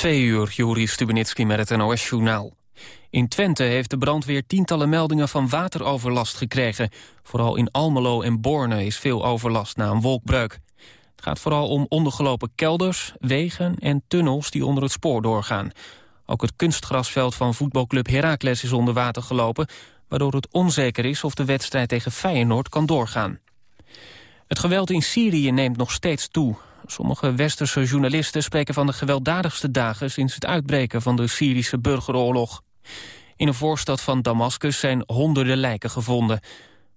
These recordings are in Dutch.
Twee uur, Juri Stubenitski met het NOS-journaal. In Twente heeft de brandweer tientallen meldingen van wateroverlast gekregen. Vooral in Almelo en Borne is veel overlast na een wolkbreuk. Het gaat vooral om ondergelopen kelders, wegen en tunnels die onder het spoor doorgaan. Ook het kunstgrasveld van voetbalclub Heracles is onder water gelopen... waardoor het onzeker is of de wedstrijd tegen Feyenoord kan doorgaan. Het geweld in Syrië neemt nog steeds toe. Sommige westerse journalisten spreken van de gewelddadigste dagen... sinds het uitbreken van de Syrische burgeroorlog. In een voorstad van Damascus zijn honderden lijken gevonden.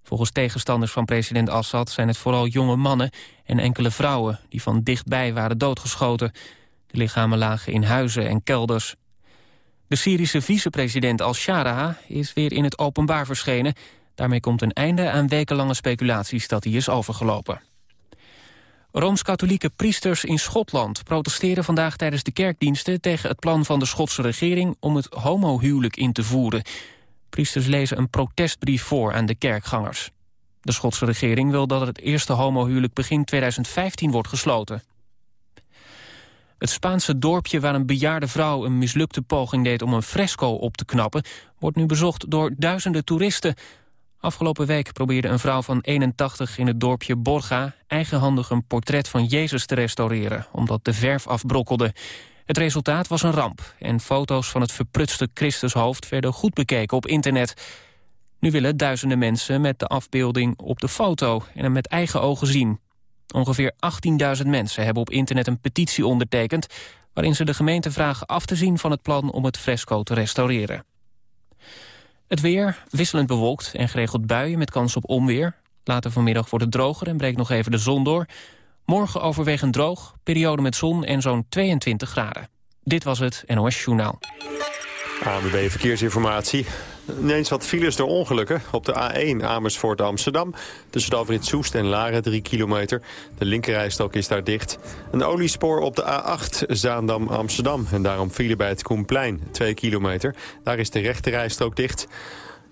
Volgens tegenstanders van president Assad zijn het vooral jonge mannen... en enkele vrouwen die van dichtbij waren doodgeschoten. De lichamen lagen in huizen en kelders. De Syrische vicepresident al-Shara is weer in het openbaar verschenen. Daarmee komt een einde aan wekenlange speculaties dat hij is overgelopen. Rooms-katholieke priesters in Schotland protesteren vandaag tijdens de kerkdiensten tegen het plan van de Schotse regering om het homohuwelijk in te voeren. Priesters lezen een protestbrief voor aan de kerkgangers. De Schotse regering wil dat het eerste homohuwelijk begin 2015 wordt gesloten. Het Spaanse dorpje waar een bejaarde vrouw een mislukte poging deed om een fresco op te knappen, wordt nu bezocht door duizenden toeristen. Afgelopen week probeerde een vrouw van 81 in het dorpje Borga... eigenhandig een portret van Jezus te restaureren... omdat de verf afbrokkelde. Het resultaat was een ramp... en foto's van het verprutste Christushoofd... werden goed bekeken op internet. Nu willen duizenden mensen met de afbeelding op de foto... en hem met eigen ogen zien. Ongeveer 18.000 mensen hebben op internet een petitie ondertekend... waarin ze de gemeente vragen af te zien van het plan om het fresco te restaureren. Het weer wisselend bewolkt en geregeld buien met kans op onweer. Later vanmiddag wordt het droger en breekt nog even de zon door. Morgen overwegend droog, periode met zon en zo'n 22 graden. Dit was het NOS Journaal. ANWB Verkeersinformatie. Ineens wat files door ongelukken. Op de A1 Amersfoort Amsterdam. Tussen de Soest en Laren 3 kilometer. De linkerrijstok is daar dicht. Een oliespoor op de A8 Zaandam Amsterdam. En daarom file bij het Koenplein 2 kilometer. Daar is de rechterrijstrook dicht.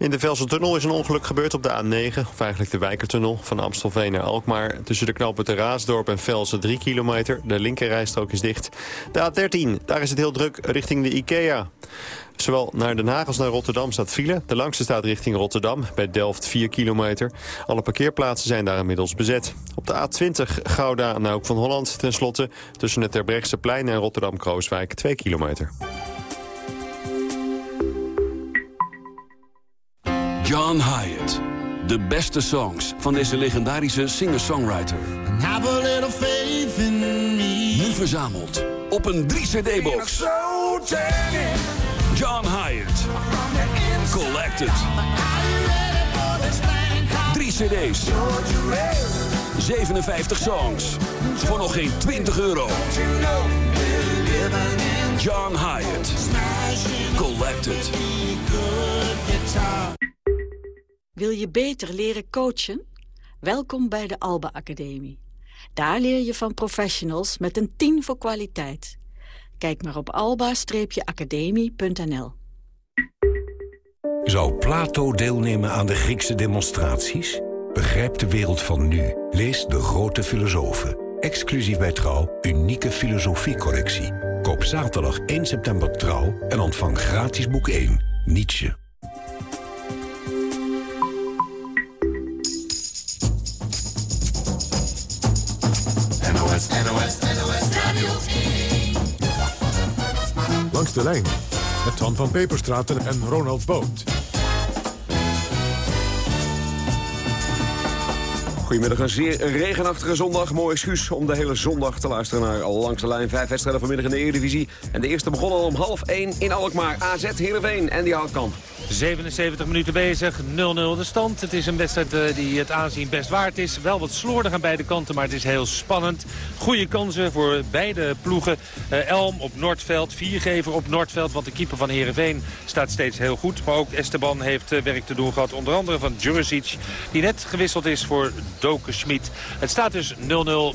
In de Velseltunnel is een ongeluk gebeurd op de A9, of eigenlijk de Wijkertunnel, van Amstelveen naar Alkmaar. Tussen de knopen Raasdorp en Velsen 3 kilometer. De linkerrijstrook is dicht. De A13, daar is het heel druk richting de IKEA. Zowel naar Den Haag als naar Rotterdam staat file. De langste staat richting Rotterdam, bij Delft 4 kilometer. Alle parkeerplaatsen zijn daar inmiddels bezet. Op de A20 Gouda naar Hoek van Holland tenslotte... tussen het Terbrechtseplein en Rotterdam-Krooswijk 2 kilometer. John Hyatt. De beste songs van deze legendarische singer-songwriter. Nu verzameld op een 3-cd-box. John Hyatt. Collected. 3 cd's. 57 songs. Voor nog geen 20 euro. John Hyatt. Collected. Wil je beter leren coachen? Welkom bij de Alba Academie. Daar leer je van professionals met een 10 voor kwaliteit. Kijk maar op alba-academie.nl. Zou Plato deelnemen aan de Griekse demonstraties? Begrijp de wereld van nu. Lees De Grote Filosofen. Exclusief bij Trouw, unieke filosofiecollectie. Koop zaterdag 1 september Trouw en ontvang gratis boek 1, Nietzsche. De lijn met Twan van Peperstraten en Ronald Boot. Goedemiddag, een zeer regenachtige zondag. Mooi excuus om de hele zondag te luisteren naar Langs de Lijn. Vijf wedstrijden vanmiddag in de Eredivisie. En de eerste begon al om half 1 in Alkmaar. AZ Heerenveen en die Houtkamp. 77 minuten bezig, 0-0 de stand. Het is een wedstrijd eh, die het aanzien best waard is. Wel wat slordig aan beide kanten, maar het is heel spannend. Goede kansen voor beide ploegen. Uh, Elm op Noordveld, Viergever op Noordveld. Want de keeper van Heerenveen staat steeds heel goed. Maar ook Esteban heeft uh, werk te doen gehad. Onder andere van Juricic, die net gewisseld is voor Doke Schmid. Het staat dus 0-0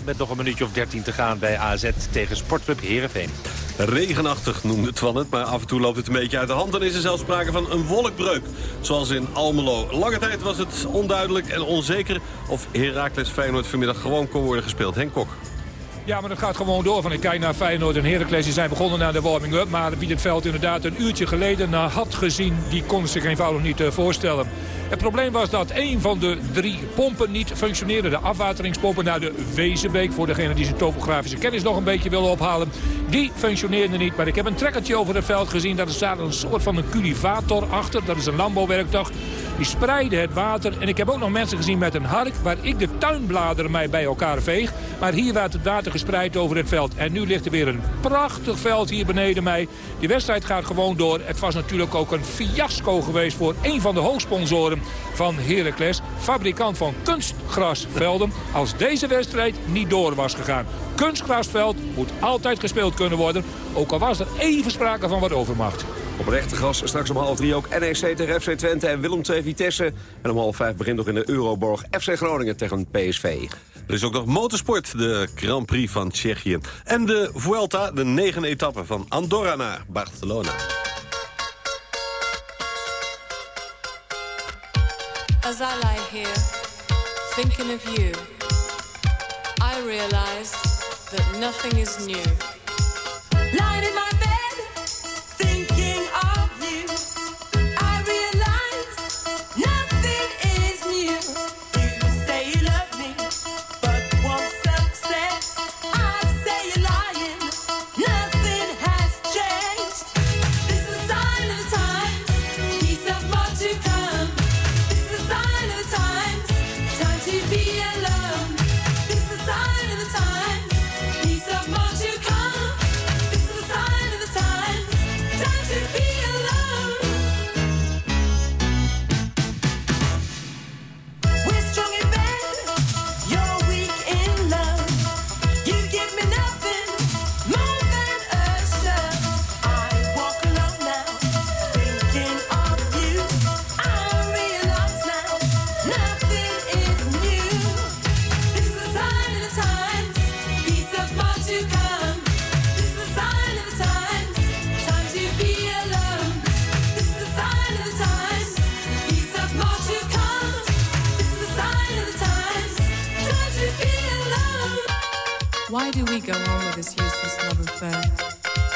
met nog een minuutje of 13 te gaan bij AZ tegen Sportclub Heerenveen. Regenachtig noemde Twan het, maar af en toe loopt het een beetje uit de hand. Dan is er zelfs sprake van een wolkbreuk, zoals in Almelo. Lange tijd was het onduidelijk en onzeker of Heracles Feyenoord vanmiddag gewoon kon worden gespeeld. Henk Kok. Ja, maar dat gaat gewoon door. Van ik kijk naar Feyenoord en Heracles. Die zijn begonnen naar de warming-up. Maar wie het veld inderdaad een uurtje geleden had gezien... die kon zich eenvoudig niet uh, voorstellen. Het probleem was dat een van de drie pompen niet functioneerde. De afwateringspompen naar de Wezenbeek. Voor degene die zijn topografische kennis nog een beetje willen ophalen. Die functioneerde niet. Maar ik heb een trekkertje over het veld gezien. Daar een soort van een cultivator achter. Dat is een landbouwwerktuig. Die spreiden het water. En ik heb ook nog mensen gezien met een hark... waar ik de tuinbladeren mij bij elkaar veeg. Maar hier werd het water gespreid over het veld. En nu ligt er weer een prachtig veld hier beneden mij. Die wedstrijd gaat gewoon door. Het was natuurlijk ook een fiasco geweest voor een van de hoofdsponsoren van Heracles. Fabrikant van kunstgrasvelden. Als deze wedstrijd niet door was gegaan. Kunstgrasveld moet altijd gespeeld kunnen worden. Ook al was er even sprake van wat overmacht. Op rechtergas straks om half drie ook NEC tegen FC Twente en Willem II Vitesse. En om half vijf begint nog in de Euroborg FC Groningen tegen PSV. Er is ook nog motorsport, de Grand Prix van Tsjechië. En de Vuelta, de negende etappe van Andorra naar Barcelona. As I lie here, thinking of you, I realize that nothing is new.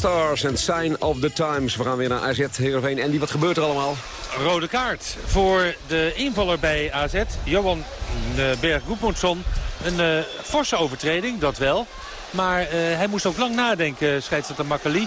Bellstars en Sign of the Times. We gaan weer naar AZ Heerenveen. En die, wat gebeurt er allemaal? Rode kaart voor de invaller bij AZ, Johan eh, Berg-Goedmundsson. Een eh, forse overtreding, dat wel. Maar eh, hij moest ook lang nadenken, scheidsrechter Makkeli.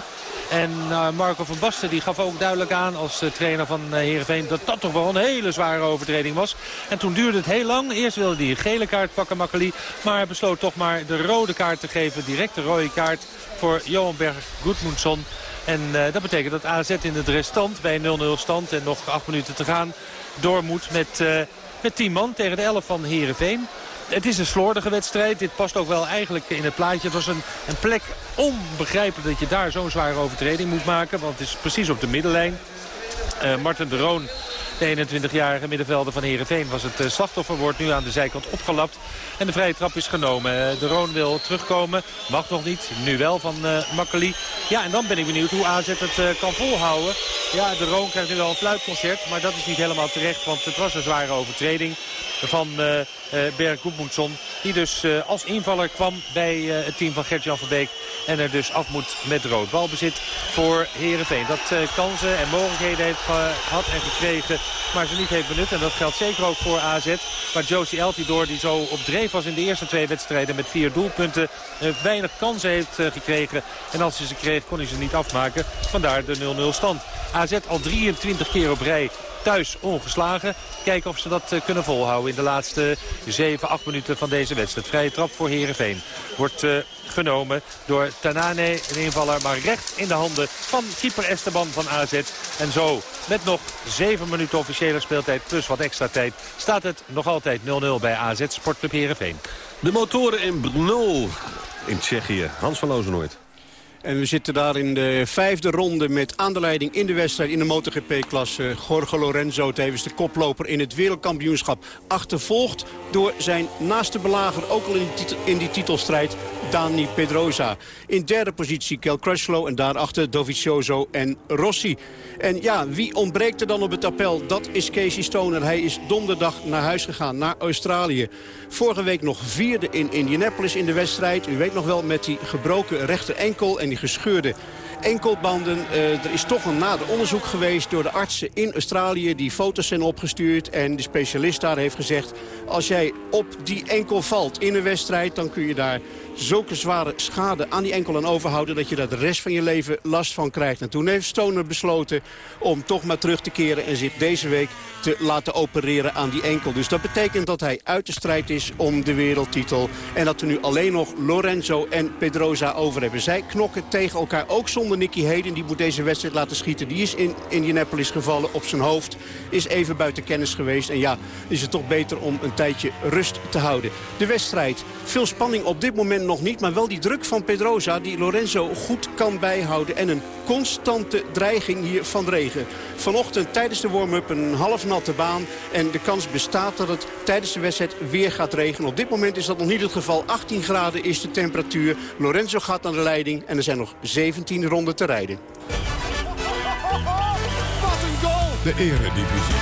En eh, Marco van Basten die gaf ook duidelijk aan als eh, trainer van eh, Heerenveen... dat dat toch wel een hele zware overtreding was. En toen duurde het heel lang. Eerst wilde hij een gele kaart pakken, Makkeli. Maar besloot toch maar de rode kaart te geven. Direct de rode kaart voor Johan Berg-Goedmundsson. En dat betekent dat AZ in het restant bij 0-0 stand en nog acht minuten te gaan door moet met, eh, met 10 man tegen de 11 van Heerenveen. Het is een slordige wedstrijd. Dit past ook wel eigenlijk in het plaatje. Het was een, een plek onbegrijpelijk dat je daar zo'n zware overtreding moet maken. Want het is precies op de middenlijn. Eh Martin de Roon, de 21-jarige middenvelder van Heerenveen, was het eh, slachtoffer. Wordt nu aan de zijkant opgelapt. En de vrije trap is genomen. Eh, de Roon wil terugkomen. Mag nog niet. Nu wel van uh, Makkeli. Ja, en dan ben ik benieuwd hoe AZ het kan volhouden. Ja, de Roon krijgt nu wel een fluitconcert. Maar dat is niet helemaal terecht. Want het was een zware overtreding. Van uh, Berg Goedmoedson. Die dus uh, als invaller kwam bij het team van Gert-Jan van Beek. En er dus af moet met rood. Balbezit voor Heerenveen. Dat kansen en mogelijkheden heeft gehad en gekregen. Maar ze niet heeft benut. En dat geldt zeker ook voor AZ. Maar Josie Eltidoor die zo op dreef was in de eerste twee wedstrijden. Met vier doelpunten. weinig kansen heeft gekregen. En als hij ze kreeg kon hij ze niet afmaken. Vandaar de 0-0 stand. AZ al 23 keer op rij thuis ongeslagen. Kijken of ze dat eh, kunnen volhouden in de laatste 7, 8 minuten van deze wedstrijd. Vrije trap voor Heerenveen. Wordt uh, genomen door Tanane, een invaller, maar recht in de handen van keeper Esteban van AZ. En zo, met nog 7 minuten officiële speeltijd plus wat extra tijd, staat het nog altijd 0-0 bij AZ Sportclub Heerenveen. De motoren in Brno in Tsjechië. Hans van Lozenoord. En we zitten daar in de vijfde ronde met aan de leiding in de wedstrijd in de MotoGP-klasse. Jorge Lorenzo, tevens de koploper in het wereldkampioenschap. Achtervolgd door zijn naaste belager, ook al in die, in die titelstrijd, Dani Pedrosa. In derde positie Kel Crutchlow en daarachter Dovizioso en Rossi. En ja, wie ontbreekt er dan op het appel? Dat is Casey Stoner. Hij is donderdag naar huis gegaan, naar Australië. Vorige week nog vierde in Indianapolis in de wedstrijd. U weet nog wel met die gebroken rechter enkel en die gescheurde enkelbanden. Uh, er is toch een nader onderzoek geweest door de artsen in Australië... die foto's zijn opgestuurd en de specialist daar heeft gezegd... als jij op die enkel valt in een wedstrijd... dan kun je daar zulke zware schade aan die enkel aan overhouden... dat je daar de rest van je leven last van krijgt. En toen heeft Stoner besloten om toch maar terug te keren... en zich deze week te laten opereren aan die enkel. Dus dat betekent dat hij uit de strijd is om de wereldtitel. En dat we nu alleen nog Lorenzo en Pedrosa over hebben. Zij knokken tegen elkaar, ook zonder Nicky Heden. Die moet deze wedstrijd laten schieten. Die is in Indianapolis gevallen op zijn hoofd. Is even buiten kennis geweest. En ja, is het toch beter om een tijdje rust te houden. De wedstrijd, veel spanning op dit moment nog niet. Maar wel die druk van Pedrosa die Lorenzo goed kan bijhouden. En een constante dreiging hier van regen. Vanochtend tijdens de warm-up een half natte baan. En de kans bestaat dat het tijdens de wedstrijd weer gaat regenen. Op dit moment is dat nog niet het geval. 18 graden is de temperatuur. Lorenzo gaat aan de leiding en er zijn nog 17 ronden te rijden. Wat een goal! De eredivisie.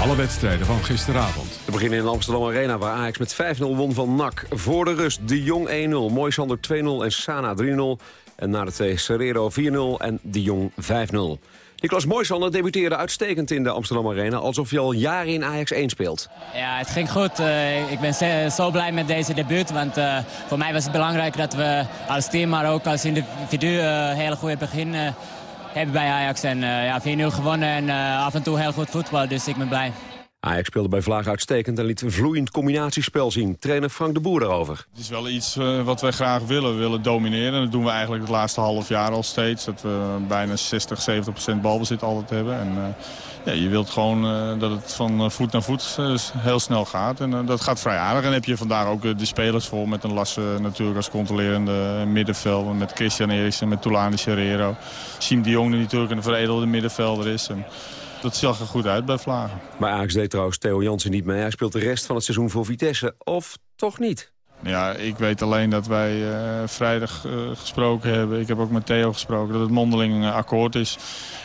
Alle wedstrijden van gisteravond. We beginnen in de Amsterdam Arena waar Ajax met 5-0 won van NAC. Voor de rust De Jong 1-0, Moisander 2-0 en Sana 3-0. En na de twee Serrero 4-0 en De Jong 5-0. Niklas Moisander debuteerde uitstekend in de Amsterdam Arena... alsof hij al jaren in Ajax 1 speelt. Ja, het ging goed. Uh, ik ben zo blij met deze debuut. Want uh, voor mij was het belangrijk dat we als team, maar ook als individu... Uh, een hele goede begin hebben bij Ajax. En ja, 4-0 gewonnen en af en toe heel goed voetbal. Dus ik ben blij. Ajax speelde bij Vlaag uitstekend en liet een vloeiend combinatiespel zien. Trainer Frank de Boer daarover. Het is wel iets uh, wat wij graag willen. We willen domineren. Dat doen we eigenlijk het laatste half jaar al steeds. Dat we bijna 60, 70 procent balbezit altijd hebben. En, uh, ja, je wilt gewoon uh, dat het van voet naar voet heel snel gaat. En dat gaat vrij aardig. En heb je vandaag ook de spelers voor met een Lasse natuurlijk als controlerende middenveld. Met Christian Eriksen, met Toulani Serrero. Siem de Jong die natuurlijk een veredelde middenvelder is. En, dat zag er goed uit bij Vlagen. Maar Ajax deed trouwens Theo Jansen niet mee. Hij speelt de rest van het seizoen voor Vitesse. Of toch niet? Ja, ik weet alleen dat wij uh, vrijdag uh, gesproken hebben. Ik heb ook met Theo gesproken dat het mondeling een akkoord is.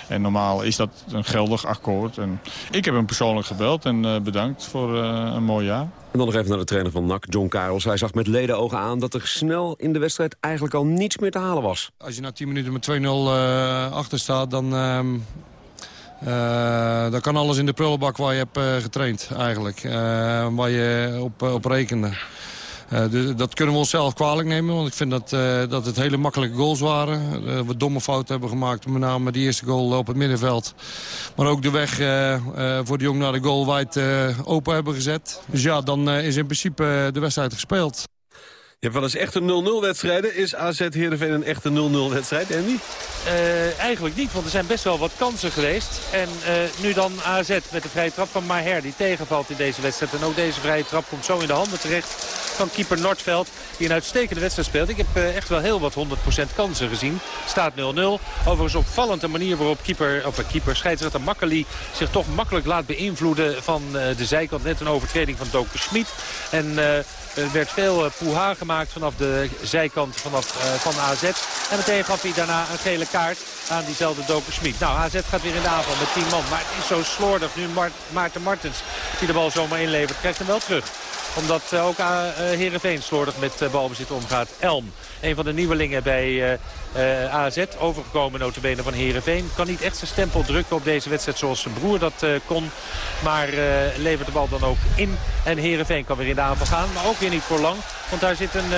En normaal is dat een geldig akkoord. En ik heb hem persoonlijk gebeld en uh, bedankt voor een mooi jaar. En dan nog even naar de trainer van NAC, John Karels. Hij zag met ledenogen aan dat er snel in de wedstrijd eigenlijk al niets meer te halen was. Als je na 10 minuten met 2-0 achter staat, dan ehm, uh, dan kan alles in de prullenbak waar je hebt uh, getraind eigenlijk. Uh, waar je op, op rekende. Dus dat kunnen we onszelf kwalijk nemen. Want ik vind dat, dat het hele makkelijke goals waren. we domme fouten hebben gemaakt. Met name de eerste goal op het middenveld. Maar ook de weg voor de jong naar de goal wijd open hebben gezet. Dus ja, dan is in principe de wedstrijd gespeeld. Hebt wel eens echte 0-0 wedstrijden. Is AZ Heerenveen een echte 0-0 wedstrijd, Andy? Uh, eigenlijk niet, want er zijn best wel wat kansen geweest. En uh, nu dan AZ met de vrije trap van Maher die tegenvalt in deze wedstrijd. En ook deze vrije trap komt zo in de handen terecht van keeper Nordveld. Die een uitstekende wedstrijd speelt. Ik heb eh, echt wel heel wat 100% kansen gezien. Staat 0-0. Overigens opvallend de manier waarop keeper, of, keeper scheidsrechter Makkeli zich toch makkelijk laat beïnvloeden van de zijkant. Net een overtreding van Doke Schmid. En er werd veel uh, poeha gemaakt vanaf de zijkant vanaf, uh, van AZ. En meteen gaf hij daarna een gele kaart aan diezelfde Doker Smit. Nou, AZ gaat weer in de aanval met 10 man. Maar het is zo slordig nu Ma Maarten Martens, die de bal zomaar inlevert, krijgt hem wel terug omdat uh, ook uh, Heerenveen slordig met balbezit omgaat. Elm, een van de nieuwelingen bij AZ. Overgekomen notabene van Heerenveen. Kan niet echt zijn stempel drukken op deze wedstrijd zoals zijn broer dat kon. Maar levert de bal dan ook in. En Heerenveen kan weer in de aanval gaan. Maar ook weer niet voor lang. Want daar zit een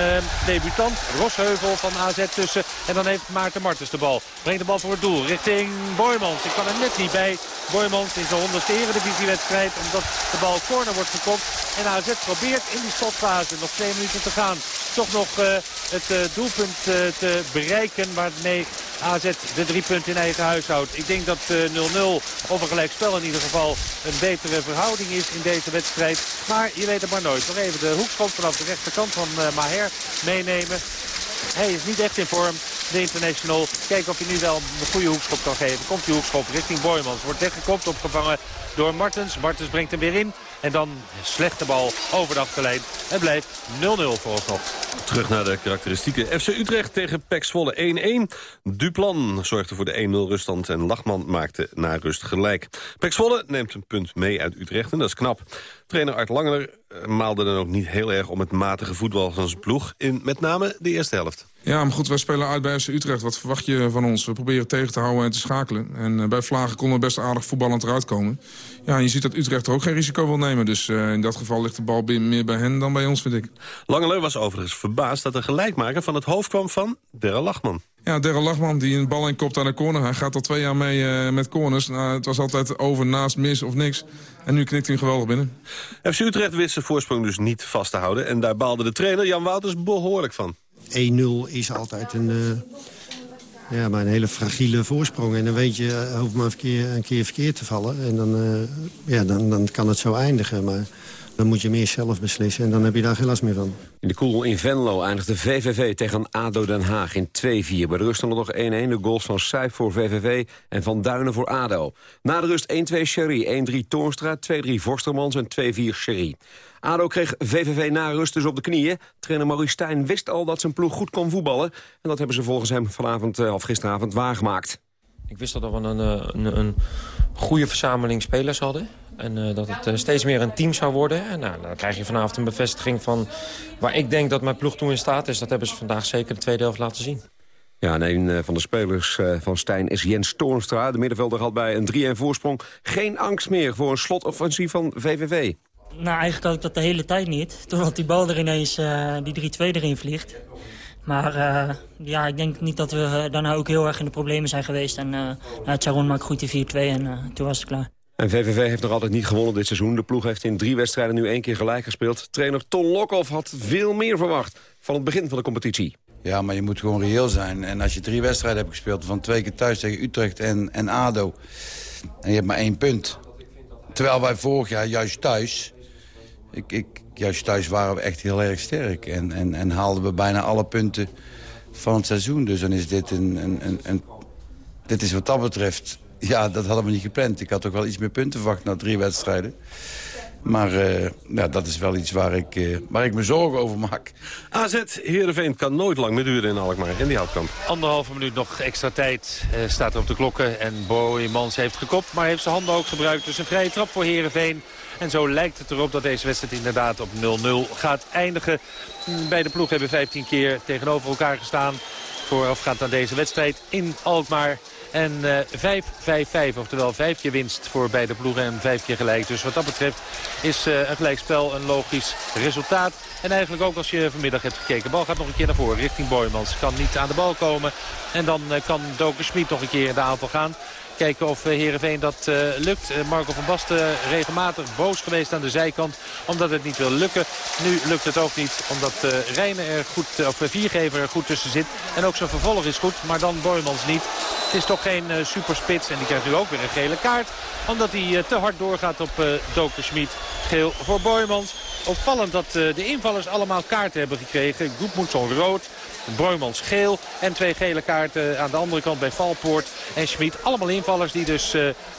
debutant, Rosheuvel van AZ tussen. En dan heeft Maarten Martens de bal. Brengt de bal voor het doel richting Boymans. Ik kan er net niet bij. Boymans in zijn honderdste eredivisiewedstrijd. Omdat de bal corner wordt gekopt. En AZ probeert in die slotfase nog twee minuten te gaan. Toch nog uh, het uh, doelpunt uh, te bereiken waarmee AZ de drie punten in eigen huis houdt. Ik denk dat 0-0 of een gelijkspel in ieder geval een betere verhouding is in deze wedstrijd. Maar je weet het maar nooit. Nog even de hoekschop vanaf de rechterkant van Maher meenemen. Hij is niet echt in vorm, de international. Kijken of hij nu wel een goede hoekschop kan geven. Komt die hoekschop richting Boymans. Wordt weggekopt, opgevangen door Martens. Martens brengt hem weer in. En dan slechte bal over de achterlijn. Het blijft 0-0 vooralsnog. Terug naar de karakteristieken. FC Utrecht tegen PEC Zwolle 1-1. Duplan zorgde voor de 1-0 ruststand en Lachman maakte na rust gelijk. PEC Zwolle neemt een punt mee uit Utrecht en dat is knap. Trainer Art Langeler maalde dan ook niet heel erg om het matige voetbal van zijn ploeg... in met name de eerste helft. Ja, maar goed, wij spelen uit bij FC Utrecht. Wat verwacht je van ons? We proberen tegen te houden en te schakelen. En uh, bij Vlagen konden we best aardig voetballend eruit komen. Ja, en je ziet dat Utrecht er ook geen risico wil nemen. Dus uh, in dat geval ligt de bal meer bij hen dan bij ons, vind ik. Langeleu was overigens verbaasd dat de gelijkmaker van het hoofd kwam van Derre Lachman. Ja, Derre Lachman die een bal inkopt aan de corner. Hij gaat al twee jaar mee uh, met corners. Nou, het was altijd over, naast, mis of niks. En nu knikt hij hem geweldig binnen. FC Utrecht wist zijn voorsprong dus niet vast te houden. En daar baalde de trainer Jan Wouters behoorlijk van. 1-0 is altijd een, uh, ja, maar een hele fragiele voorsprong. En dan weet je, uh, hoeft maar een keer, een keer verkeerd te vallen. En dan, uh, ja, dan, dan kan het zo eindigen. Maar dan moet je meer zelf beslissen en dan heb je daar geen last meer van. In de koel in Venlo eindigde VVV tegen ADO Den Haag in 2-4. Bij de rust stond nog 1-1. De goals van Sijp voor VVV en Van Duinen voor ADO. Na de rust 1-2 Sherry, 1-3 Toornstra, 2-3 Vorstermans en 2-4 Sherry. ADO kreeg VVV na rust dus op de knieën. Trainer Maurice Stijn wist al dat zijn ploeg goed kon voetballen. En dat hebben ze volgens hem vanavond, of gisteravond waargemaakt. Ik wist al dat we een, een, een goede verzameling spelers hadden. En uh, dat het uh, steeds meer een team zou worden. En nou, dan krijg je vanavond een bevestiging van waar ik denk dat mijn ploeg toe in staat is. Dat hebben ze vandaag zeker de tweede helft laten zien. Ja, en een van de spelers van Stijn is Jens Toornstra. De middenvelder had bij een 3-1 voorsprong geen angst meer voor een slotoffensief van VVV. Nou, eigenlijk had ik dat de hele tijd niet. Totdat die bal er ineens, uh, die 3-2 erin vliegt. Maar uh, ja, ik denk niet dat we daarna ook heel erg in de problemen zijn geweest. En uh, nou, Charon maakt goed die 4-2 en toen was het klaar. En VVV heeft nog altijd niet gewonnen dit seizoen. De ploeg heeft in drie wedstrijden nu één keer gelijk gespeeld. Trainer Ton Lokhoff had veel meer verwacht van het begin van de competitie. Ja, maar je moet gewoon reëel zijn. En als je drie wedstrijden hebt gespeeld, van twee keer thuis tegen Utrecht en, en ADO... en je hebt maar één punt. Terwijl wij vorig jaar juist thuis... Ik, ik, juist thuis waren we echt heel erg sterk. En, en, en haalden we bijna alle punten van het seizoen. Dus dan is dit een, een, een, een dit is wat dat betreft ja, dat hadden we niet gepland. Ik had ook wel iets meer punten verwacht na drie wedstrijden. Maar uh, ja, dat is wel iets waar ik, uh, waar ik me zorgen over maak. AZ Heerenveen kan nooit lang meer duren in Alkmaar. In die houtkamp. Anderhalve minuut nog extra tijd uh, staat er op de klokken. En Boy Mans heeft gekopt, maar heeft zijn handen ook gebruikt. Dus een vrije trap voor Heerenveen. En zo lijkt het erop dat deze wedstrijd inderdaad op 0-0 gaat eindigen. Beide ploegen hebben 15 keer tegenover elkaar gestaan. Voorafgaand aan deze wedstrijd in Alkmaar. En uh, 5-5-5, oftewel vijf keer winst voor beide ploegen en vijf keer gelijk. Dus wat dat betreft is een gelijkspel een logisch resultaat. En eigenlijk ook als je vanmiddag hebt gekeken. De bal gaat nog een keer naar voren richting Boymans. Kan niet aan de bal komen. En dan uh, kan Doken Smit nog een keer de aanval gaan. Kijken of Heerenveen dat uh, lukt. Uh, Marco van Basten regelmatig boos geweest aan de zijkant. Omdat het niet wil lukken. Nu lukt het ook niet. Omdat uh, er goed, of Viergever er goed tussen zit. En ook zijn vervolg is goed. Maar dan Boymans niet. Het is toch geen superspits. En die krijgt nu ook weer een gele kaart. Omdat hij te hard doorgaat op Doker Schmid. Geel voor Boymans. opvallend dat de invallers allemaal kaarten hebben gekregen. Goedmoedson rood, Broijmans geel en twee gele kaarten aan de andere kant bij Valpoort en Schmid. Allemaal invallers die dus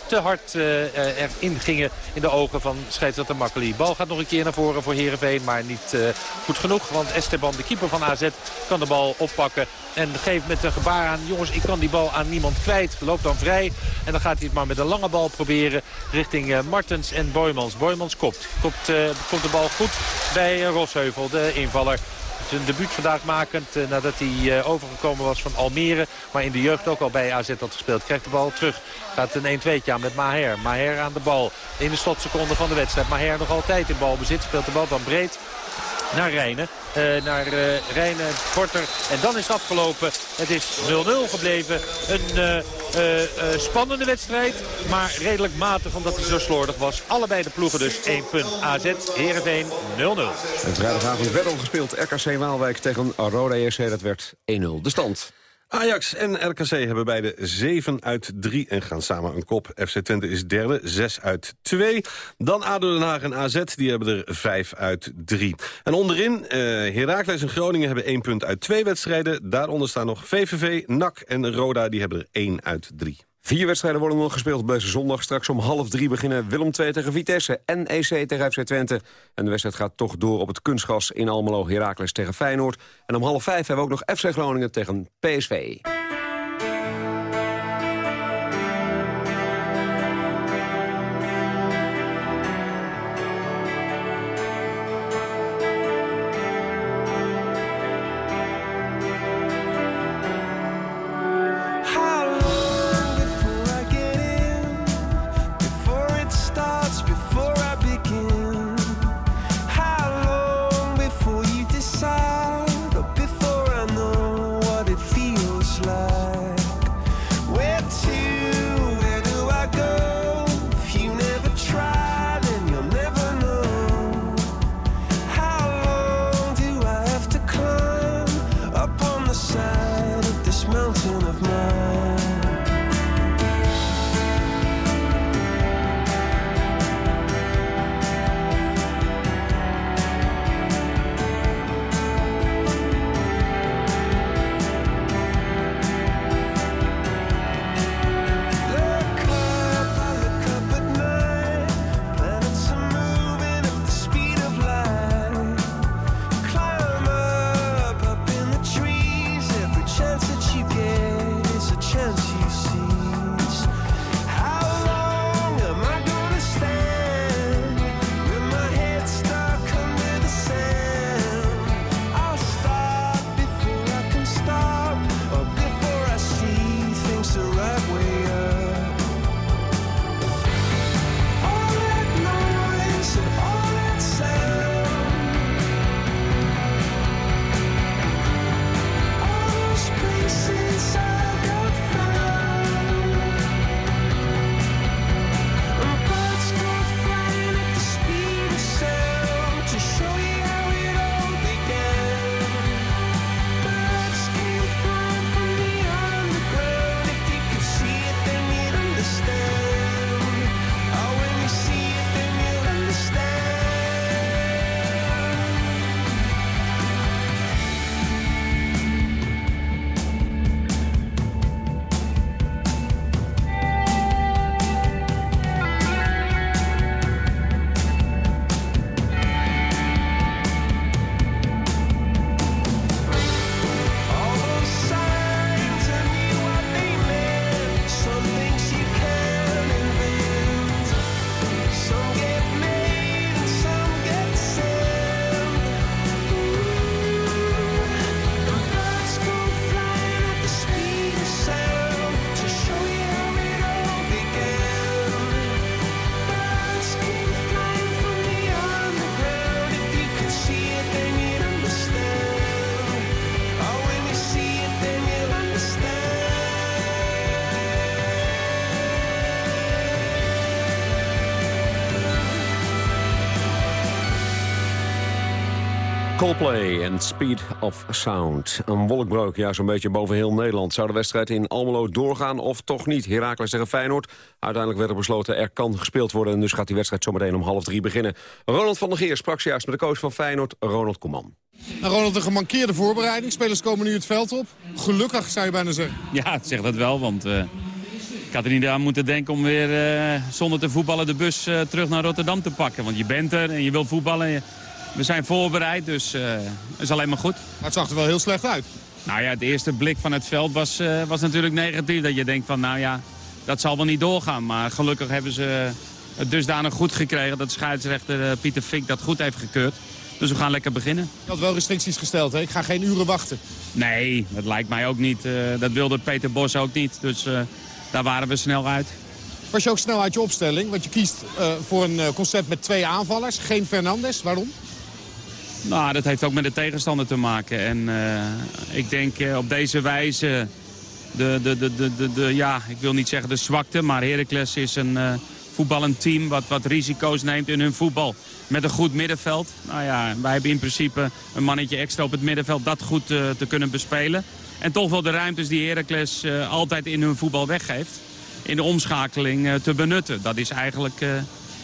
te hard erin gingen in de ogen van scheidsrechter Makkeli. Bal gaat nog een keer naar voren voor Heerenveen, maar niet goed genoeg. Want Esteban, de keeper van AZ, kan de bal oppakken. En geeft met een gebaar aan, jongens, ik kan die bal aan niemand kwijt. Loopt dan vrij. En dan gaat hij het maar met een lange bal proberen richting Martens en Boymans. Boymans kopt. Kopt, komt de bal goed bij Rosheuvel, de invaller zijn debuut vandaag makend uh, nadat hij uh, overgekomen was van Almere. Maar in de jeugd ook al bij AZ had gespeeld. Krijgt de bal terug. Gaat een 1-2'tje aan met Maher. Maher aan de bal in de slotseconde van de wedstrijd. Maher nog altijd in balbezit. Speelt de bal dan breed naar Rijnen. Uh, naar uh, Rijnen, Korter. En dan is het afgelopen. Het is 0-0 gebleven. Een uh, spannende wedstrijd. Maar redelijk matig omdat hij zo slordig was. Allebei de ploegen dus 1 punt. AZ, Heerenveen 0-0. Het vrijdagavond werd gespeeld. RKC Waalwijk tegen Roda ERC. Dat werd 1-0. De stand. Ajax en RKC hebben beide 7 uit 3 en gaan samen een kop. FC Twente is derde, 6 uit 2. Dan ADO Den Haag en AZ, die hebben er 5 uit 3. En onderin, uh, Heracles en Groningen hebben 1 punt uit 2 wedstrijden. Daaronder staan nog VVV, NAC en Roda, die hebben er 1 uit 3. Vier wedstrijden worden nog gespeeld deze zondag. Straks om half drie beginnen Willem II tegen Vitesse en EC tegen FC Twente. En de wedstrijd gaat toch door op het kunstgas in Almelo Heracles tegen Feyenoord. En om half vijf hebben we ook nog FC Groningen tegen PSV. Coldplay en Speed of Sound. Een wolkbreuk, ja, zo'n beetje boven heel Nederland. Zou de wedstrijd in Almelo doorgaan of toch niet? Heracles tegen Feyenoord. Uiteindelijk werd er besloten, er kan gespeeld worden... en dus gaat die wedstrijd zometeen om half drie beginnen. Ronald van der Geer sprak juist met de coach van Feyenoord, Ronald Koeman. Nou, Ronald, een gemankeerde voorbereiding. Spelers komen nu het veld op. Gelukkig, zou je bijna zeggen. Ja, zeg dat wel, want... Uh... Ik had er niet aan moeten denken om weer uh, zonder te voetballen de bus uh, terug naar Rotterdam te pakken. Want je bent er en je wil voetballen. We zijn voorbereid, dus uh, is alleen maar goed. Maar het zag er wel heel slecht uit. Nou ja, de eerste blik van het veld was, uh, was natuurlijk negatief. Dat je denkt van, nou ja, dat zal wel niet doorgaan. Maar gelukkig hebben ze het dusdanig goed gekregen... dat scheidsrechter uh, Pieter Fink dat goed heeft gekeurd. Dus we gaan lekker beginnen. Je had wel restricties gesteld, hè? Ik ga geen uren wachten. Nee, dat lijkt mij ook niet. dat wilde Peter Bos ook niet. Dus daar waren we snel uit. Was je ook snel uit je opstelling? Want je kiest voor een concept met twee aanvallers. Geen Fernandes. Waarom? Nou, dat heeft ook met de tegenstander te maken. En uh, ik denk uh, op deze wijze, de, de, de, de, de, de, ja, ik wil niet zeggen de zwakte, maar Heracles is een uh, voetballend team wat, wat risico's neemt in hun voetbal. Met een goed middenveld. Nou ja, wij hebben in principe een mannetje extra op het middenveld dat goed te kunnen bespelen. En toch wel de ruimtes die Heracles altijd in hun voetbal weggeeft. In de omschakeling te benutten. Dat is eigenlijk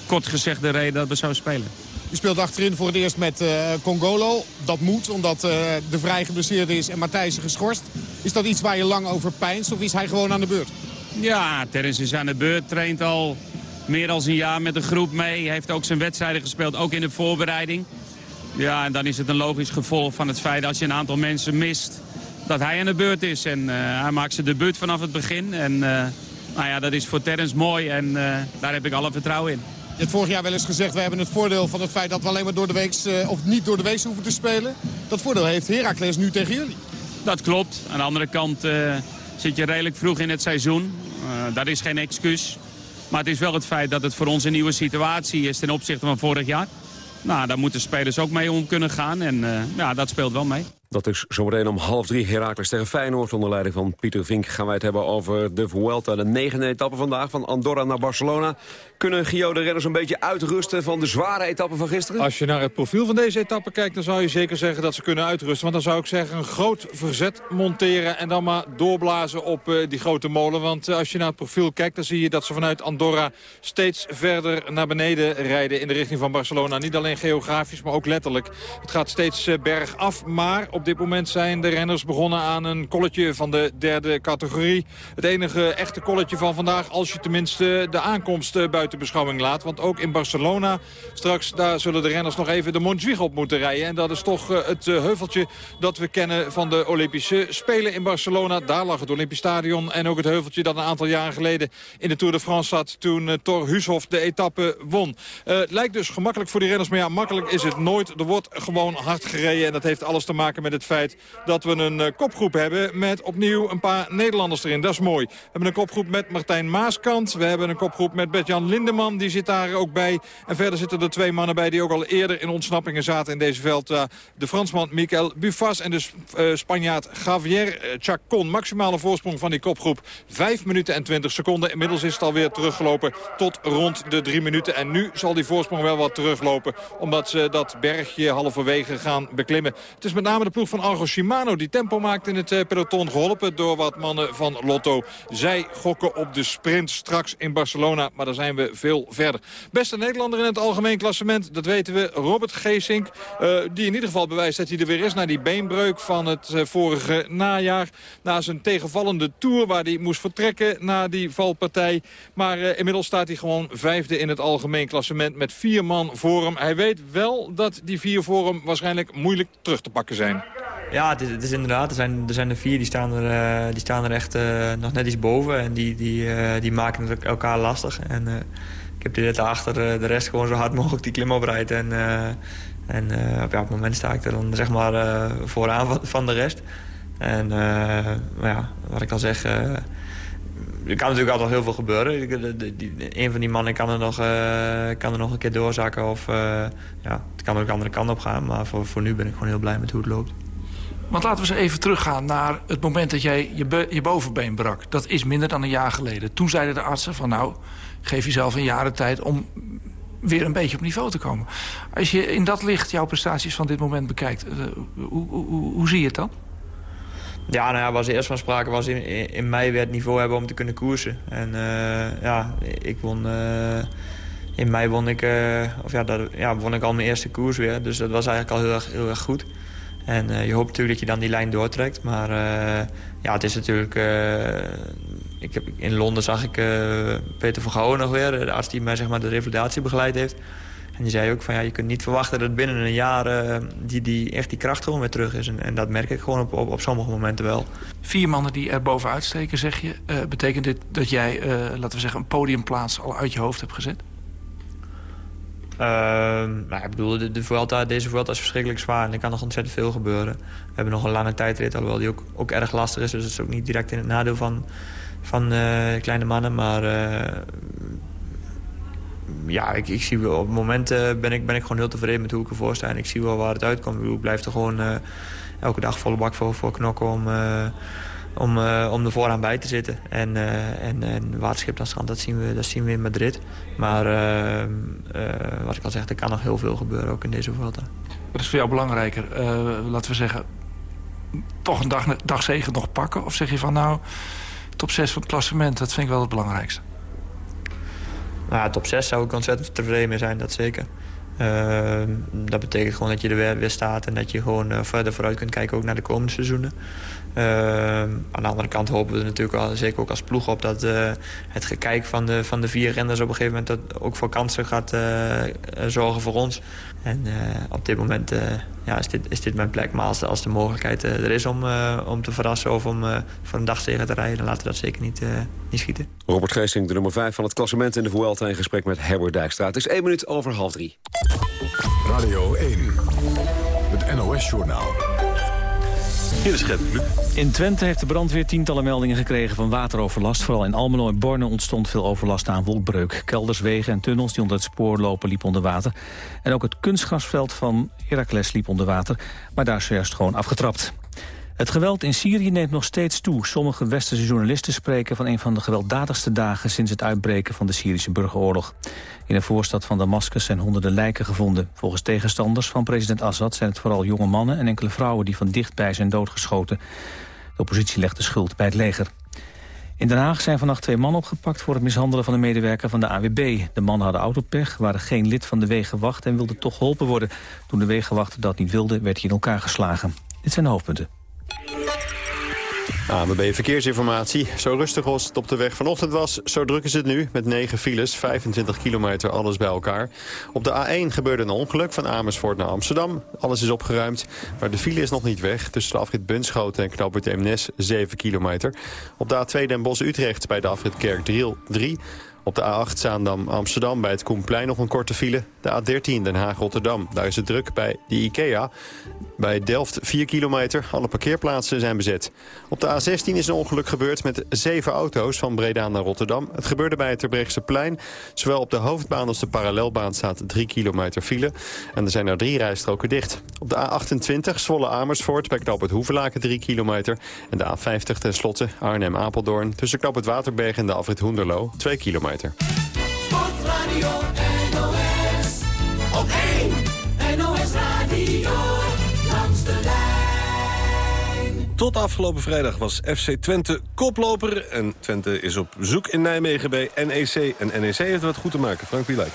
kort gezegd de reden dat we zo spelen. U speelt achterin voor het eerst met uh, Congolo. Dat moet, omdat uh, de vrij geblesseerd is en Matthijssen geschorst. Is dat iets waar je lang over pijnst of is hij gewoon aan de beurt? Ja, Terrence is aan de beurt. Traint al meer dan een jaar met de groep mee. Hij heeft ook zijn wedstrijden gespeeld, ook in de voorbereiding. Ja, en dan is het een logisch gevolg van het feit dat als je een aantal mensen mist... dat hij aan de beurt is. En uh, hij maakt zijn debuut vanaf het begin. En nou ja, dat is voor Terrence mooi en daar heb ik alle vertrouwen in. Je hebt vorig jaar wel eens gezegd, we hebben het voordeel van het feit dat we alleen maar door de uh, of niet door de week hoeven te spelen. Dat voordeel heeft Heracles nu tegen jullie. Dat klopt. Aan de andere kant uh, zit je redelijk vroeg in het seizoen. Uh, dat is geen excuus. Maar het is wel het feit dat het voor ons een nieuwe situatie is ten opzichte van vorig jaar. Nou, daar moeten spelers ook mee om kunnen gaan en ja, dat speelt wel mee. Dat is zometeen om half drie Herakles tegen Feyenoord. Onder leiding van Pieter Vink gaan wij het hebben over de Vuelta. De negende etappe vandaag van Andorra naar Barcelona. Kunnen Gio de renners een beetje uitrusten van de zware etappe van gisteren? Als je naar het profiel van deze etappe kijkt... dan zou je zeker zeggen dat ze kunnen uitrusten. Want dan zou ik zeggen een groot verzet monteren... en dan maar doorblazen op uh, die grote molen. Want uh, als je naar het profiel kijkt... dan zie je dat ze vanuit Andorra steeds verder naar beneden rijden... in de richting van Barcelona. Niet alleen geografisch, maar ook letterlijk. Het gaat steeds uh, bergaf, maar op dit moment zijn de renners begonnen aan een kolletje van de derde categorie. Het enige echte kolletje van vandaag, als je tenminste de aankomst buiten beschouwing laat. Want ook in Barcelona, straks daar zullen de renners nog even de Montjuïc op moeten rijden. En dat is toch uh, het uh, heuveltje dat we kennen van de Olympische Spelen in Barcelona. Daar lag het Olympisch Stadion en ook het heuveltje dat een aantal jaren geleden in de Tour de France zat. Toen uh, Thor Hushoff de etappe won. het lijkt dus gemakkelijk voor die renners, maar ja, makkelijk is het nooit. Er wordt gewoon hard gereden en dat heeft alles te maken met het feit dat we een kopgroep hebben met opnieuw een paar Nederlanders erin. Dat is mooi. We hebben een kopgroep met Martijn Maaskant. We hebben een kopgroep met Bert-Jan Lindeman, die zit daar ook bij. En verder zitten er twee mannen bij die ook al eerder in ontsnappingen zaten in deze veld. Uh, de Fransman Michael Buffas en de uh, Spanjaard Javier Chacon. Maximale voorsprong van die kopgroep 5 minuten en 20 seconden. Inmiddels is het alweer teruggelopen tot rond de 3 minuten. En nu zal die voorsprong wel wat teruglopen. Omdat ze dat bergje halverwege gaan beklimmen. Het is met name de van Argo Shimano die tempo maakt in het uh, peloton. Geholpen door wat mannen van Lotto. Zij gokken op de sprint straks in Barcelona. Maar daar zijn we veel verder. Beste Nederlander in het algemeen klassement, dat weten we. Robert Geesink, uh, die in ieder geval bewijst dat hij er weer is... na die beenbreuk van het uh, vorige najaar. Na zijn tegenvallende tour waar hij moest vertrekken na die valpartij. Maar inmiddels staat hij gewoon vijfde in het algemeen klassement... met vier man voor hem. Hij weet wel dat die vier voor hem waarschijnlijk moeilijk terug te pakken zijn. Ja, het is, inderdaad. Er zijn, er zijn er vier die staan er, uh, die staan er echt uh, nog net iets boven. En die, die, uh, die maken het elkaar lastig. En ik heb dit achter de rest gewoon zo hard mogelijk die klim oprijdt. En, en ja, op het moment sta ik er dan zeg maar vooraan van, de rest. En ja, wat ik al zeg... er kan natuurlijk altijd heel veel gebeuren. Die, een van die mannen kan er nog, kan er nog een keer doorzakken. Of ja, het kan ook de andere kant op gaan. Maar voor, voor nu ben ik gewoon heel blij met hoe het loopt. Want laten we eens even teruggaan naar het moment dat jij je, je bovenbeen brak. Dat is minder dan een jaar geleden. Toen zeiden de artsen van nou, geef jezelf een jaren tijd om weer een beetje op niveau te komen. Als je in dat licht jouw prestaties van dit moment bekijkt, hoe, hoe, hoe, hoe zie je het dan? Ja, nou ja, was eerst van sprake was in, in mei weer het niveau hebben om te kunnen koersen. En uh, ja, ik won... Uh, in mei won ik, of ja, dat, ja, won ik al mijn eerste koers weer. Dus dat was eigenlijk al heel erg, heel erg goed. En je hoopt natuurlijk dat je dan die lijn doortrekt. Maar ja, het is natuurlijk... ik heb, in Londen zag ik Peter van Gouwen nog weer. Arts die mij zeg maar, de revalidatie begeleid heeft. En die zei ook van ja, je kunt niet verwachten dat binnen een jaar die, die, echt die kracht gewoon weer terug is. En, en dat merk ik gewoon op, op, op, sommige momenten wel. Vier mannen die er bovenuit steken, zeg je. Betekent dit dat jij, laten we zeggen, een podiumplaats al uit je hoofd hebt gezet? Ehm, nou, ik bedoel, de, de deze Vuelta is verschrikkelijk zwaar en er kan nog ontzettend veel gebeuren. We hebben nog een lange tijdrit, alhoewel die ook, ook erg lastig is. Dus dat is ook niet direct in het nadeel van, van kleine mannen. Maar ja, ik, ik zie wel, op het moment uh, ben, ik, ben ik gewoon heel tevreden met hoe ik ervoor sta. En ik zie wel waar het uitkomt. Ik blijf er gewoon elke dag volle bak voor, voor knokken om, om, om er vooraan bij te zitten. En, en, en waterschip dan strand, dat zien we, dat zien we in Madrid. Maar wat ik al zeg, er kan nog heel veel gebeuren ook in deze Vuelta. Wat is voor jou belangrijker? laten we zeggen, toch een dag, dagzegen nog pakken? Of zeg je van nou, top 6 van het klassement, dat vind ik wel het belangrijkste? Nou, top 6 zou ik ontzettend tevreden mee zijn, dat zeker. Uh, dat betekent gewoon dat je er weer, weer staat en dat je gewoon uh, verder vooruit kunt kijken ook naar de komende seizoenen. Uh, aan de andere kant hopen we er natuurlijk wel, zeker ook als ploeg op dat uh, het gekijk van de, van de vier renners op een gegeven moment dat ook voor kansen gaat zorgen voor ons. En op dit moment ja, is, dit, is dit mijn plek. Maar als de, als de mogelijkheid er is om, om te verrassen of om voor een dag tegen te rijden, dan laten we dat zeker niet, niet schieten. Robert Geesing, de nummer 5 van het klassement in de Vuelta in gesprek met Herbert Dijkstra. Het is één minuut over half drie. Radio 1, het NOS-journaal. Hier is In Twente heeft de brandweer tientallen meldingen gekregen van wateroverlast. Vooral in Almelo en Borne ontstond veel overlast aan wolkbreuk. Kelders, wegen en tunnels die onder het spoor lopen liepen onder water. En ook het kunstgrasveld van Heracles liep onder water. Maar daar is juist gewoon afgetrapt. Het geweld in Syrië neemt nog steeds toe. Sommige westerse journalisten spreken van een van de gewelddadigste dagen... sinds het uitbreken van de Syrische burgeroorlog. In een voorstad van Damascus zijn honderden lijken gevonden. Volgens tegenstanders van president Assad zijn het vooral jonge mannen... en enkele vrouwen die van dichtbij zijn doodgeschoten. De oppositie legt de schuld bij het leger. In Den Haag zijn vannacht twee mannen opgepakt voor het mishandelen van een medewerker van de AWB. De mannen hadden autopech, waren geen lid van de wegenwacht en wilden toch geholpen worden. Toen de wegenwacht dat niet wilde, werd hij in elkaar geslagen. Dit zijn de hoofdpunten. ANWB Verkeersinformatie. Zo rustig als het op de weg vanochtend was, zo druk is het nu. Met 9 files, 25 kilometer, alles bij elkaar. Op de A1 gebeurde een ongeluk van Amersfoort naar Amsterdam. Alles is opgeruimd, maar de file is nog niet weg. Tussen de afrit Bunschoten en knooppunt Eemnes, 7 kilometer. Op de A2 Den Bosch-Utrecht bij de afrit Kerkdriel 3... Op de A8 Zaandam-Amsterdam bij het Koenplein nog een korte file. De A13 Den Haag-Rotterdam. Daar is het druk bij de IKEA. Bij Delft 4 kilometer. Alle parkeerplaatsen zijn bezet. Op de A16 is een ongeluk gebeurd met zeven auto's van Breda naar Rotterdam. Het gebeurde bij het Terbrechtseplein. Zowel op de hoofdbaan als de parallelbaan staat 3 kilometer file. En er zijn er drie rijstroken dicht. Op de A28 Zwolle-Amersfoort bij knap het Hoevelaken 3 kilometer. En de A50 tenslotte Arnhem-Apeldoorn. Tussen knap het Waterberg en de afrit Hoenderloo 2 kilometer. Sportradio NOS op 1 NOS Radio. Tot afgelopen vrijdag was FC Twente koploper. En Twente is op zoek in Nijmegen bij NEC. En NEC heeft wat goed te maken. Frank Wieluid.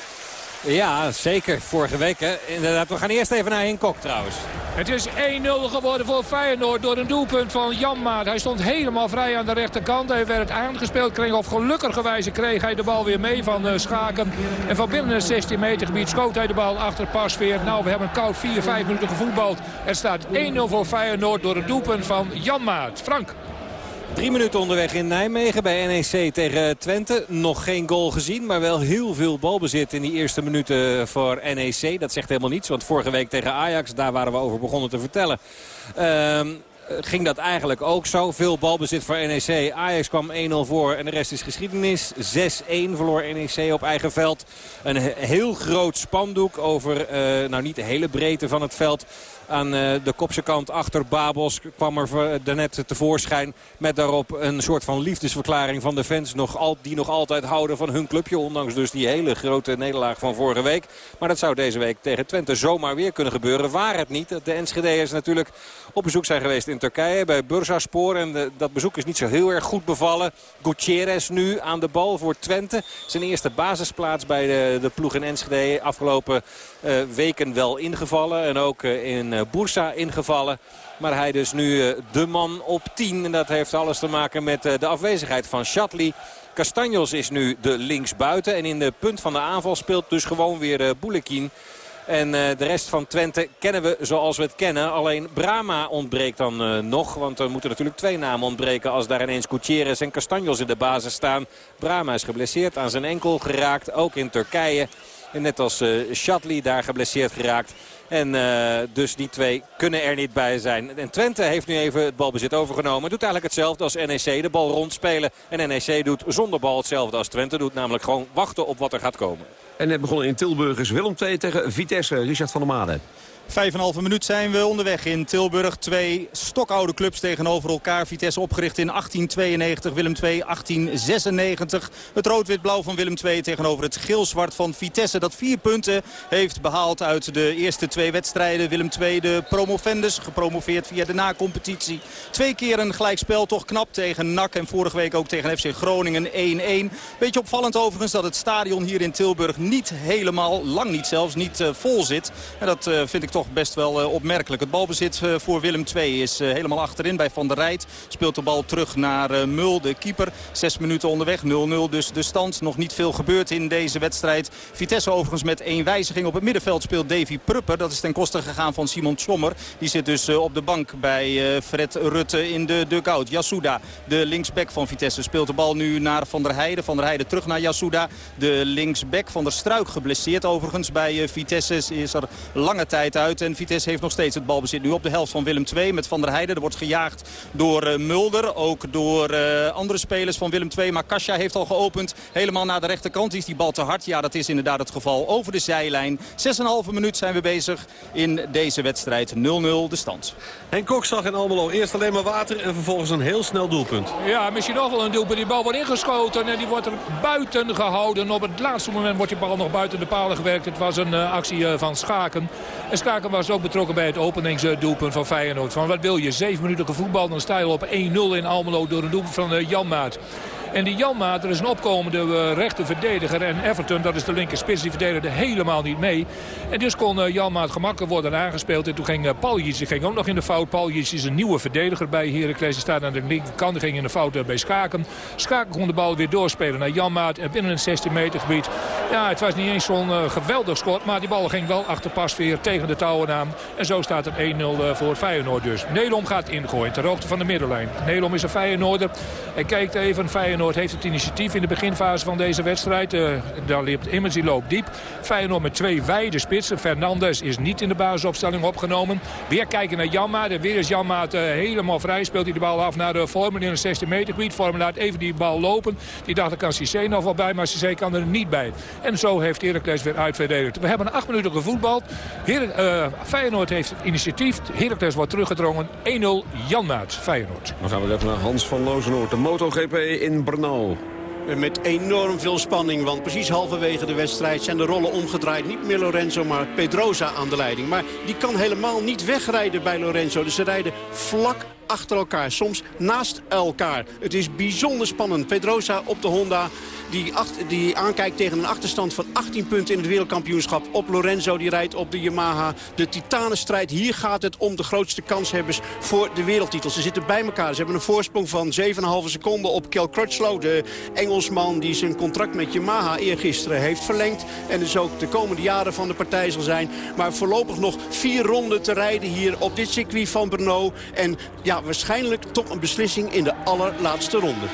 Ja, zeker. Vorige week. Hè. Inderdaad, we gaan eerst even naar Henk Kok trouwens. Het is 1-0 geworden voor Feyenoord door een doelpunt van Jan Maat. Hij stond helemaal vrij aan de rechterkant. Hij werd aangespeeld. Kreeg of gelukkigerwijze kreeg hij de bal weer mee van uh, Schaken. En van binnen het 16 meter gebied schoot hij de bal achter Pasveer. Nou, we hebben koud 4-5 minuten gevoetbald. Er staat 1-0 voor Feyenoord door een doelpunt van Jan Maat. Frank. Drie minuten onderweg in Nijmegen bij NEC tegen Twente. Nog geen goal gezien, maar wel heel veel balbezit in die eerste minuten voor NEC. Dat zegt helemaal niets, want vorige week tegen Ajax, daar waren we over begonnen te vertellen. Uh, ging dat eigenlijk ook zo. Veel balbezit voor NEC. Ajax kwam 1-0 voor en de rest is geschiedenis. 6-1 verloor NEC op eigen veld. Een heel groot spandoek over, uh, nou niet de hele breedte van het veld... Aan eh, de kopse kant achter Babos kwam er daarnet tevoorschijn. Met daarop een soort van liefdesverklaring van de fans. Die nog altijd houden van hun clubje. Ondanks dus die hele grote nederlaag van vorige week. Maar dat zou deze week tegen Twente zomaar weer kunnen gebeuren. Waar het niet. De Enschede'ers natuurlijk op bezoek zijn geweest in Turkije bij Bursaspor. En dat bezoek is niet zo heel erg goed bevallen. Gutierrez nu aan de bal voor Twente. Zijn eerste basisplaats bij de, de ploeg in Enschede. Afgelopen uh, weken wel ingevallen. En ook uh, in uh, Bursa ingevallen. Maar hij dus nu de man op 10. En dat heeft alles te maken met de afwezigheid van Shatley. Castanjos is nu de linksbuiten. En in de punt van de aanval speelt dus gewoon weer Boulekin. En de rest van Twente kennen we zoals we het kennen. Alleen Brama ontbreekt dan nog. Want er moeten natuurlijk twee namen ontbreken als daar ineens Gutierrez en Castanjos in de basis staan. Brama is geblesseerd aan zijn enkel geraakt. Ook in Turkije. En net als uh, daar geblesseerd geraakt. En uh, dus die twee kunnen er niet bij zijn. En Twente heeft nu even het balbezit overgenomen. Doet eigenlijk hetzelfde als NEC. De bal rondspelen. En NEC doet zonder bal hetzelfde als Twente doet. Namelijk gewoon wachten op wat er gaat komen. En net begonnen in Tilburg is Willem 2 tegen Vitesse. Richard van der Made. Vijf en een halve minuut zijn we onderweg in Tilburg. Twee stokoude clubs tegenover elkaar. Vitesse opgericht in 1892, Willem II 1896. Het rood-wit-blauw van Willem II tegenover het geel-zwart van Vitesse. Dat vier punten heeft behaald uit de eerste twee wedstrijden. Willem II de promovendus, gepromoveerd via de na-competitie. Twee keer een gelijkspel, toch knap tegen NAC. En vorige week ook tegen FC Groningen 1-1. Beetje opvallend overigens dat het stadion hier in Tilburg niet helemaal, lang niet zelfs, niet uh, vol zit. En dat uh, vind ik toch best wel uh, opmerkelijk. Het balbezit uh, voor Willem II is uh, helemaal achterin bij Van der Rijt. Speelt de bal terug naar Mul, de keeper. Zes minuten onderweg, 0-0 dus de stand. Nog niet veel gebeurd in deze wedstrijd. Vitesse overigens met één wijziging. Op het middenveld speelt Davy Prupper. Dat is ten koste gegaan van Simon Tjommer. Die zit dus op de bank bij Fred Rutte in de dugout. Yasuda, de linksback van Vitesse, speelt de bal nu naar Van der Heijden. Van der Heijden terug naar Yasuda. De linksback van der Struik geblesseerd overigens. Bij Vitesse is er lange tijd uit. En Vitesse heeft nog steeds het balbezit nu op de helft van Willem II met Van der Heijden. Er wordt gejaagd door uh, Mulder, ook door uh, andere spelers van Willem II. Maar Kasia heeft al geopend helemaal naar de rechterkant. Is die bal te hard? Ja, dat is inderdaad het geval. Over de zijlijn. 6,5 minuut zijn we bezig in deze wedstrijd. 0-0 de stand. En Kok zag in Almelo eerst alleen maar water en vervolgens een heel snel doelpunt. Ja, misschien nog wel een doelpunt. Die bal wordt ingeschoten en die wordt er buiten gehouden. Op het laatste moment wordt die bal nog buiten de palen gewerkt. Het was een uh, actie van Schaken. En Schaken was ook betrokken bij het openingsdoelpunt van Feyenoord. Van wat wil je? Zeven minuten gevoetbal, dan sta je op 1-0 in Almelo door een doelpunt van uh, Jan Maat. En die Jan Maat, er is een opkomende uh, rechter verdediger. En Everton, dat is de linker spits, die verdedigde helemaal niet mee. En dus kon uh, Jan Maat gemakkelijk worden aangespeeld. En toen ging Paljic, die ging ook nog in de fout. Paljic is een nieuwe verdediger bij Heracles. Die staat aan de linkerkant, ging in de fout bij Schaken. Schaken kon de bal weer doorspelen naar Jan Maat. En binnen een 16 meter gebied. Ja, het was niet eens zo'n geweldig schot. Maar die bal ging wel achter pas weer tegen de touwen aan. En zo staat het 1-0 voor Feyenoord dus. Nederland gaat ingooien ter hoogte van de middenlijn. Nederland is een Feyenoorder. En kijkt even, Feyenoord heeft het initiatief in de beginfase van deze wedstrijd. Uh, daar loopt Immers, die loopt diep. Feyenoord met twee wijde spitsen. Fernandes is niet in de basisopstelling opgenomen. Weer kijken naar Janmaat. En weer is Janmaat uh, helemaal vrij. Speelt hij de bal af naar de Vormen in een 16 meter gebied. Vormen laat even die bal lopen. Die dacht, er kan Cissé nog wel bij, maar Cissé kan er niet bij. En zo heeft Heracles weer uitverdedigd. We hebben acht minuten gevoetbald. Feyenoord heeft het initiatief. Heracles wordt teruggedrongen. 1-0 Janmaat, Feyenoord. Dan gaan we even naar Hans van Lozenoord. De MotoGP in Met enorm veel spanning, want precies halverwege de wedstrijd zijn de rollen omgedraaid. Niet meer Lorenzo, maar Pedrosa aan de leiding. Maar die kan helemaal niet wegrijden bij Lorenzo. Dus ze rijden vlak achter elkaar, soms naast elkaar. Het is bijzonder spannend. Pedrosa op de Honda, die, die aankijkt tegen een achterstand van 18 punten in het wereldkampioenschap. Op Lorenzo, die rijdt op de Yamaha. De titanenstrijd, hier gaat het om de grootste kanshebbers voor de wereldtitel. Ze zitten bij elkaar. Ze hebben een voorsprong van 7,5 seconden op Kel Crutchlow. De Engelsman die zijn contract met Yamaha eergisteren heeft verlengd. En dus ook de komende jaren van de partij zal zijn. Maar voorlopig nog vier ronden te rijden hier op dit circuit van Brno. En ja, waarschijnlijk toch een beslissing in de allerlaatste ronde.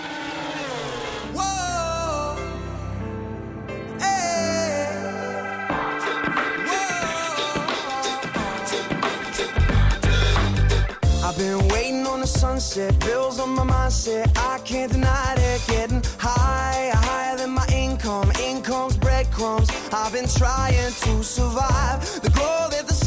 Sunset, bills on my mindset. I can't deny it. Getting higher, higher than my income. Income's breadcrumbs. I've been trying to survive. The glow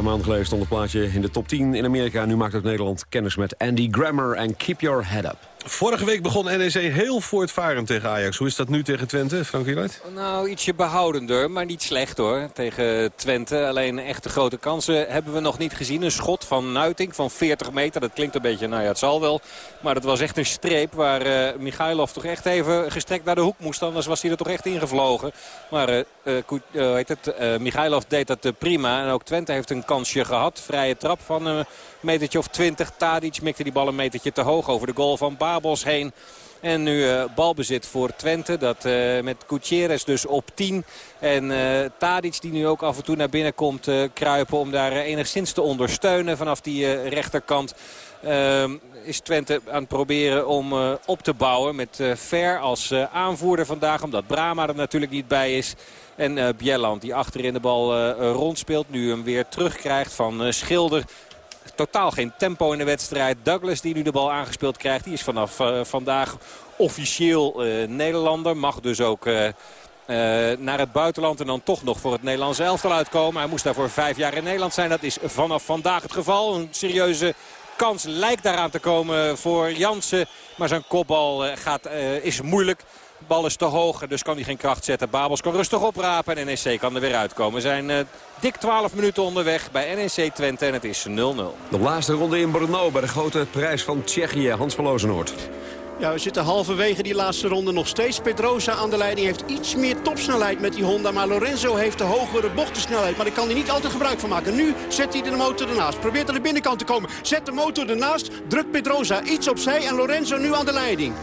paar maanden geleden stond het plaatje in de top 10 in Amerika. Nu maakt ook Nederland kennis met Andy Grammer en Keep Your Head Up. Vorige week begon NEC heel voortvarend tegen Ajax. Hoe is dat nu tegen Twente, Frank Wieluid? Nou, ietsje behoudender, maar niet slecht hoor. Tegen Twente. Alleen echte grote kansen hebben we nog niet gezien. Een schot van Nuiting van 40 meter. Dat klinkt een beetje, nou ja, het zal wel. Maar dat was echt een streep waar eh Michailov toch echt even gestrekt naar de hoek moest. Anders was hij er toch echt ingevlogen. Maar hoe heet het? Michailov deed dat prima. En ook Twente heeft een kansje gehad. Vrije trap van een metertje of 20. Tadic mikte die bal een metertje te hoog over de goal van Heen. En nu eh, balbezit voor Twente. Dat eh, met Gutierrez dus op 10. En eh Tadic die nu ook af en toe naar binnen komt kruipen. Om daar enigszins te ondersteunen vanaf die rechterkant. Ehm, is Twente aan het proberen om op te bouwen. Met Ver als aanvoerder vandaag. Omdat Brama er natuurlijk niet bij is. En Bjelland die achterin de bal rondspeelt. Nu hem weer terugkrijgt van Schilder. Totaal geen tempo in de wedstrijd. Douglas die nu de bal aangespeeld krijgt. Die is vanaf eh, vandaag officieel eh, Nederlander. Mag dus ook... eh, naar het buitenland en dan toch nog voor het Nederlandse elftal uitkomen. Hij moest daarvoor vijf jaar in Nederland zijn. Dat is vanaf vandaag het geval. Een serieuze kans lijkt daaraan te komen voor Jansen. Maar zijn kopbal gaat, is moeilijk. De bal is te hoog, dus kan hij geen kracht zetten. Babels kan rustig oprapen en NEC kan er weer uitkomen. We zijn eh, dik 12 minuten onderweg bij NEC Twente en het is 0-0. De laatste ronde in Brno bij de grote prijs van Tsjechië. Hans van Lozenoord. Ja, we zitten halverwege die laatste ronde nog steeds. Pedrosa aan de leiding heeft iets meer topsnelheid met die Honda. Maar Lorenzo heeft de hogere bochtensnelheid. Maar daar kan hij niet altijd gebruik van maken. Nu zet hij de motor ernaast. Probeert aan de binnenkant te komen. Zet de motor ernaast. Drukt Pedrosa iets opzij. En Lorenzo nu aan de leiding.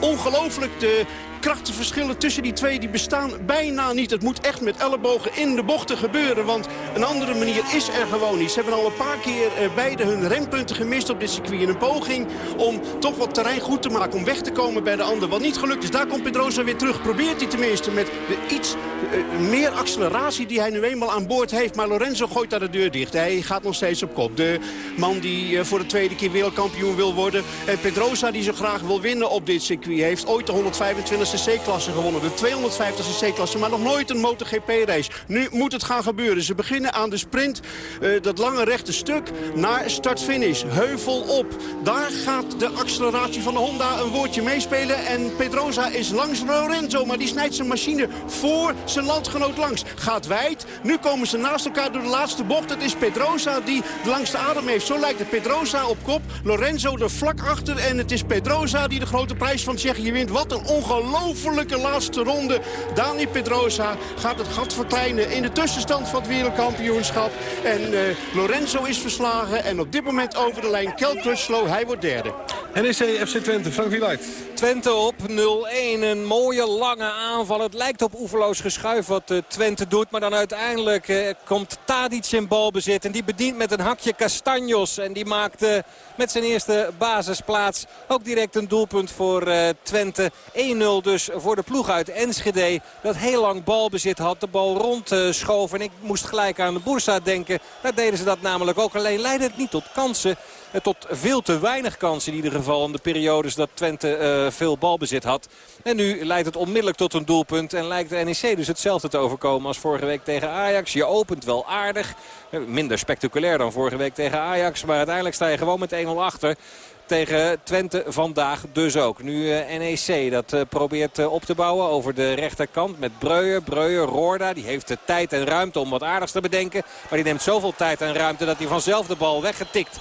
Ongelooflijk de krachtenverschillen tussen die twee die bestaan bijna niet. Het moet echt met ellebogen in de bochten gebeuren. Want een andere manier is er gewoon niet. Ze hebben al een paar keer eh, beide hun rempunten gemist op dit circuit. In een poging om toch wat terrein goed te maken. Om weg te komen bij de ander. Wat niet gelukt is. Daar komt Pedrosa weer terug. Probeert hij tenminste met de iets eh, meer acceleratie die hij nu eenmaal aan boord heeft. Maar Lorenzo gooit daar de deur dicht. Hij gaat nog steeds op kop. De man die eh, voor de tweede keer wereldkampioen wil worden. En Pedrosa die zo graag wil winnen op dit circuit. Heeft ooit de 125 C-klasse gewonnen. De 250 C-klasse. Maar nog nooit een MotoGP-race. Nu moet het gaan gebeuren. Ze beginnen aan de sprint. eh, dat lange rechte stuk naar start-finish. Heuvel op. Daar gaat de acceleratie van de Honda een woordje meespelen. En Pedrosa is langs Lorenzo. Maar die snijdt zijn machine voor zijn landgenoot langs. Gaat wijd. Nu komen ze naast elkaar door de laatste bocht. Het is Pedrosa die de langste adem heeft. Zo lijkt het Pedrosa op kop. Lorenzo er vlak achter. En het is Pedrosa die de grote prijs van Tsjechië wint. Wat een ongelofelijke laatste ronde. Dani Pedrosa gaat het gat verkleinen in de tussenstand van het wereldkampioenschap. En eh, Lorenzo is verslagen. En op dit moment over de lijn Kel Crutchlow. Hij wordt derde. NEC FC Twente, Frank Wieluid. Twente op 0-1. Een mooie lange aanval. Het lijkt op oeverloos geschuif wat eh, Twente doet. Maar dan uiteindelijk eh, komt Tadic in balbezit. En die bedient met een hakje Castanjos. En die maakt eh, met zijn eerste basisplaats ook direct een doelpunt voor eh, Twente. 1-0 dus voor de ploeg uit Enschede. Dat heel lang balbezit had. De bal rondschoof. en ik moest gelijk aan de Boersa denken. Daar deden ze dat namelijk ook. Alleen leidde het niet tot kansen. Tot veel te weinig kansen in ieder geval in de periodes dat Twente eh, veel balbezit had. En nu leidt het onmiddellijk tot een doelpunt. En lijkt de NEC dus hetzelfde te overkomen als vorige week tegen Ajax. Je opent wel aardig. Eh, Minder spectaculair dan vorige week tegen Ajax. Maar uiteindelijk sta je gewoon met 1-0 achter tegen Twente vandaag dus ook. Nu eh, NEC dat eh, probeert eh, op te bouwen over de rechterkant met Breuer. Breuer, Roorda, die heeft de tijd en ruimte om wat aardigs te bedenken. Maar die neemt zoveel tijd en ruimte dat hij vanzelf de bal weggetikt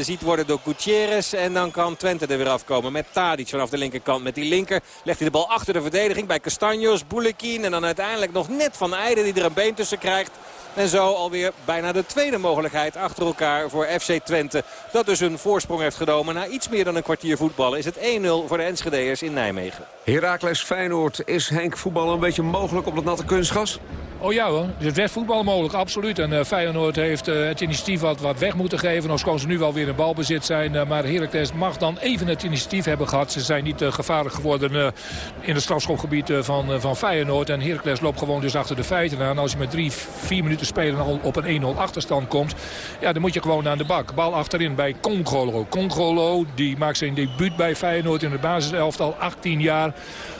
ziet worden door Gutierrez. En dan kan Twente er weer afkomen met Tadic vanaf de linkerkant. Met die linker legt hij de bal achter de verdediging bij Castanjos, Boulekin. En dan uiteindelijk nog net Van Eijden die er een been tussen krijgt. En zo alweer bijna de tweede mogelijkheid achter elkaar voor FC Twente. Dat dus een voorsprong heeft genomen. Na iets meer dan een kwartier voetballen is het 1-0 voor de Enschede'ers in Nijmegen. Heracles Feyenoord, is Henk voetbal een beetje mogelijk op het natte kunstgas? Oh ja hoor, er werd voetbal mogelijk, absoluut. En eh, Feyenoord heeft eh, het initiatief wat, wat weg moeten geven. Ofschoon ze nu wel weer in balbezit zijn. eh, maar Heracles mag dan even het initiatief hebben gehad. Ze zijn niet gevaarlijk geworden eh, in het strafschopgebied eh, van, eh, van Feyenoord. En Heracles loopt gewoon dus achter de feiten aan. Als je met drie, vier minuten spelen al op een 1-0 achterstand komt... Ja, dan moet je gewoon aan de bak. Bal achterin bij Congolo. Congolo die maakt zijn debuut bij Feyenoord in de basiselftal, 18 jaar...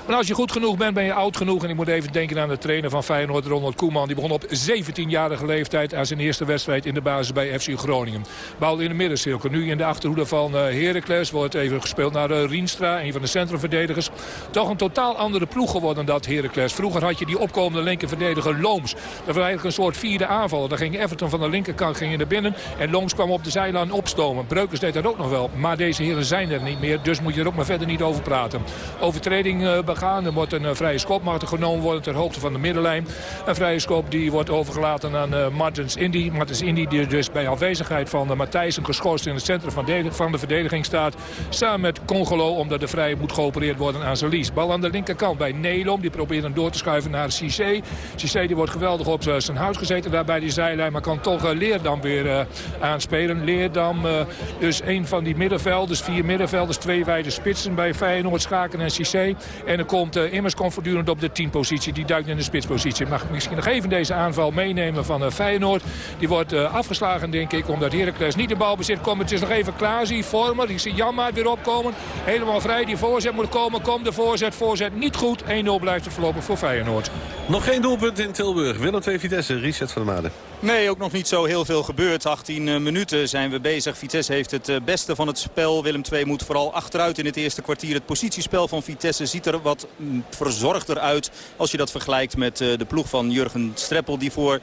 Maar als je goed genoeg bent, ben je oud genoeg. En ik moet even denken aan de trainer van Feyenoord, Ronald Koeman. Die begon op 17-jarige leeftijd aan zijn eerste wedstrijd in de basis bij FC Groningen. Bal in de middencirkel. Nu in de achterhoede van uh, Heracles wordt even gespeeld naar uh, Rienstra, een van de centrumverdedigers. Toch een totaal andere ploeg geworden dat Heracles. Vroeger had je die opkomende linkerverdediger Looms. Dat was eigenlijk een soort vierde aanval. Daar ging Everton van de linkerkant ging naar binnen. En Looms kwam op de zijlijn opstomen. Breukers deed dat ook nog wel. Maar deze heren zijn er niet meer. Dus moet je er ook maar verder niet over praten. Overtreding uh, begaan. Er wordt een uh, vrije schop genomen worden ter hoogte van de middenlijn. Een vrije schop die wordt overgelaten aan uh, Martens Indy. Martens Indy die dus bij afwezigheid van uh, Matthijssen geschorst in het centrum van de, van de verdediging staat. Samen met Congolo omdat de vrije moet geopereerd worden aan zijn lies. Bal aan de linkerkant bij Nelom. Die probeert hem door te schuiven naar Cissé. Cissé die wordt geweldig op zijn huis gezeten daar bij die zijlijn. Maar kan toch Leerdam weer aanspelen. Leerdam dus een van die middenvelders. Vier middenvelders. Twee wijde spitsen bij Feyenoord. Schaken en Cissé. En komt uh, Immers komt voortdurend op de 10 positie. Die duikt in de spitspositie. Mag ik misschien nog even deze aanval meenemen van uh, Feyenoord. Die wordt uh, afgeslagen denk ik. Omdat Heracles niet de bal bezit. Komt het is nog even Klaasie. Vormer. Ik zie Janmaat weer opkomen. Helemaal vrij. Die voorzet moet komen. Komt de voorzet. Voorzet niet goed. 1-0 blijft het voorlopig voor Feyenoord. Nog geen doelpunt in Tilburg. Willem 2 Vitesse. Reset van de Maden. Nee, ook nog niet zo heel veel gebeurd. 18 minuten zijn we bezig. Vitesse heeft het beste van het spel. Willem II moet vooral achteruit in het eerste kwartier. Het positiespel van Vitesse ziet er wat verzorgder uit. Als je dat vergelijkt met de ploeg van Jurgen Streppel. Die voor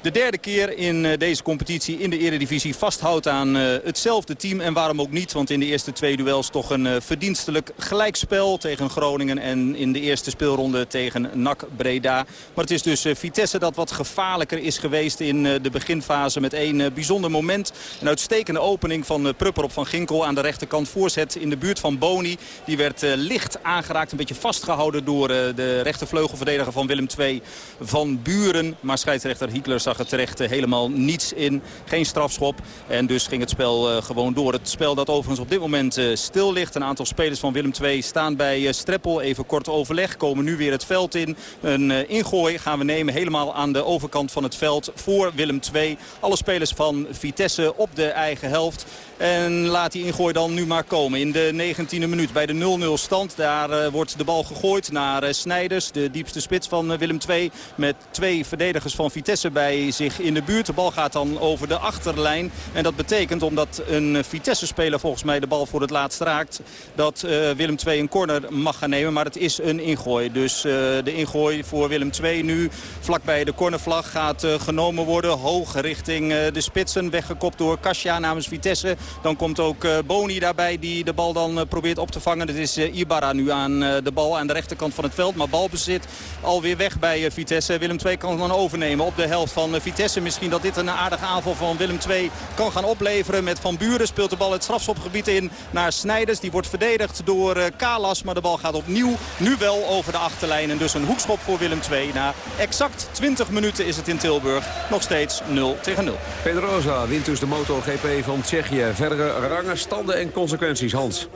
de derde keer in eh, deze competitie in de eredivisie vasthoudt aan eh, hetzelfde team. En waarom ook niet, want in de eerste twee duels toch een eh, verdienstelijk gelijkspel tegen Groningen. En in de eerste speelronde tegen NAC Breda. Maar het is dus Vitesse dat wat gevaarlijker is geweest in de beginfase met één bijzonder moment. Een uitstekende opening van Prupper op Van Ginkel aan de rechterkant voorzet in de buurt van Boni. Die werd licht aangeraakt, een beetje vastgehouden door de rechtervleugelverdediger van Willem II van Buren. Maar scheidsrechter Hiekler zag er terecht eh, helemaal niets in. Geen strafschop. En dus ging het spel eh, gewoon door. Het spel dat overigens op dit moment eh, stil ligt. Een aantal spelers van Willem II staan bij Streppel. Even kort overleg. Komen nu weer het veld in. Een ingooi gaan we nemen helemaal aan de overkant van het veld voor Willem II. Alle spelers van Vitesse op de eigen helft. En laat die ingooi dan nu maar komen. In de 19e minuut bij de 0-0 stand. Daar uh, wordt de bal gegooid naar uh, Snijders. De diepste spits van uh, Willem II. Met twee verdedigers van Vitesse bij zich in de buurt. De bal gaat dan over de achterlijn. En dat betekent omdat een Vitesse-speler volgens mij de bal voor het laatst raakt. Dat Willem II een corner mag gaan nemen. Maar het is een ingooi. Dus de ingooi voor Willem II nu vlakbij de cornervlag gaat genomen worden. Hoog richting de spitsen. Weggekopt door Kasia namens Vitesse. Dan komt ook uh, Boni daarbij die de bal dan uh, probeert op te vangen. Het is uh, Ibarra nu aan de bal aan de rechterkant van het veld. Maar balbezit alweer weg bij Vitesse. Willem II kan dan overnemen op de helft van Vitesse. Misschien dat dit een aardige aanval van Willem II kan gaan opleveren. Met Van Buren speelt de bal het strafschopgebied in naar Snijders. Die wordt verdedigd door Kalas. Maar de bal gaat opnieuw nu wel over de achterlijn. En dus een hoekschop voor Willem II. Na exact 20 minuten is het in Tilburg nog steeds 0 tegen 0. Pedroza wint dus de MotoGP van Tsjechië verdere rangen, standen en consequenties. Hans.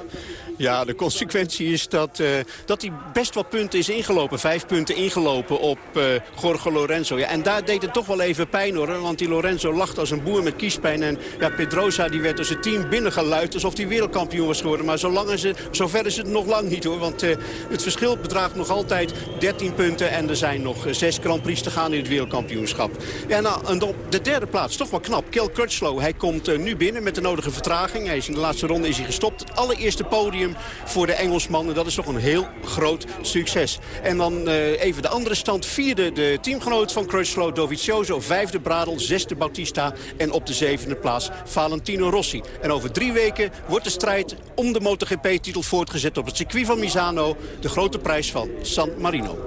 Ja, de consequentie is dat, uh, dat hij best wat punten is ingelopen. Vijf punten ingelopen op uh, Jorge Lorenzo. Ja, en daar deed het toch wel even pijn hoor. Want die Lorenzo lacht als een boer met kiespijn. En ja, Pedrosa die werd als het team binnengeluid alsof hij wereldkampioen was geworden. Maar zolang is zover is het nog lang niet hoor. Want uh, het verschil bedraagt nog altijd 13 punten. En er zijn nog zes Grand Prix te gaan in het wereldkampioenschap. Nou, en op de derde plaats, toch wel knap. Kel Crutchlow, hij komt nu binnen met de nodige vertraging. Hij is in de laatste ronde is hij gestopt. Het allereerste podium voor de Engelsman. En dat is toch een heel groot succes. En dan uh, even de andere stand. Vierde de teamgenoot van Crutchlow, Dovizioso. Vijfde Bradel, zesde Bautista. En op de zevende plaats Valentino Rossi. En over drie weken wordt de strijd om de MotoGP-titel voortgezet op het circuit van Misano. De grote prijs van San Marino.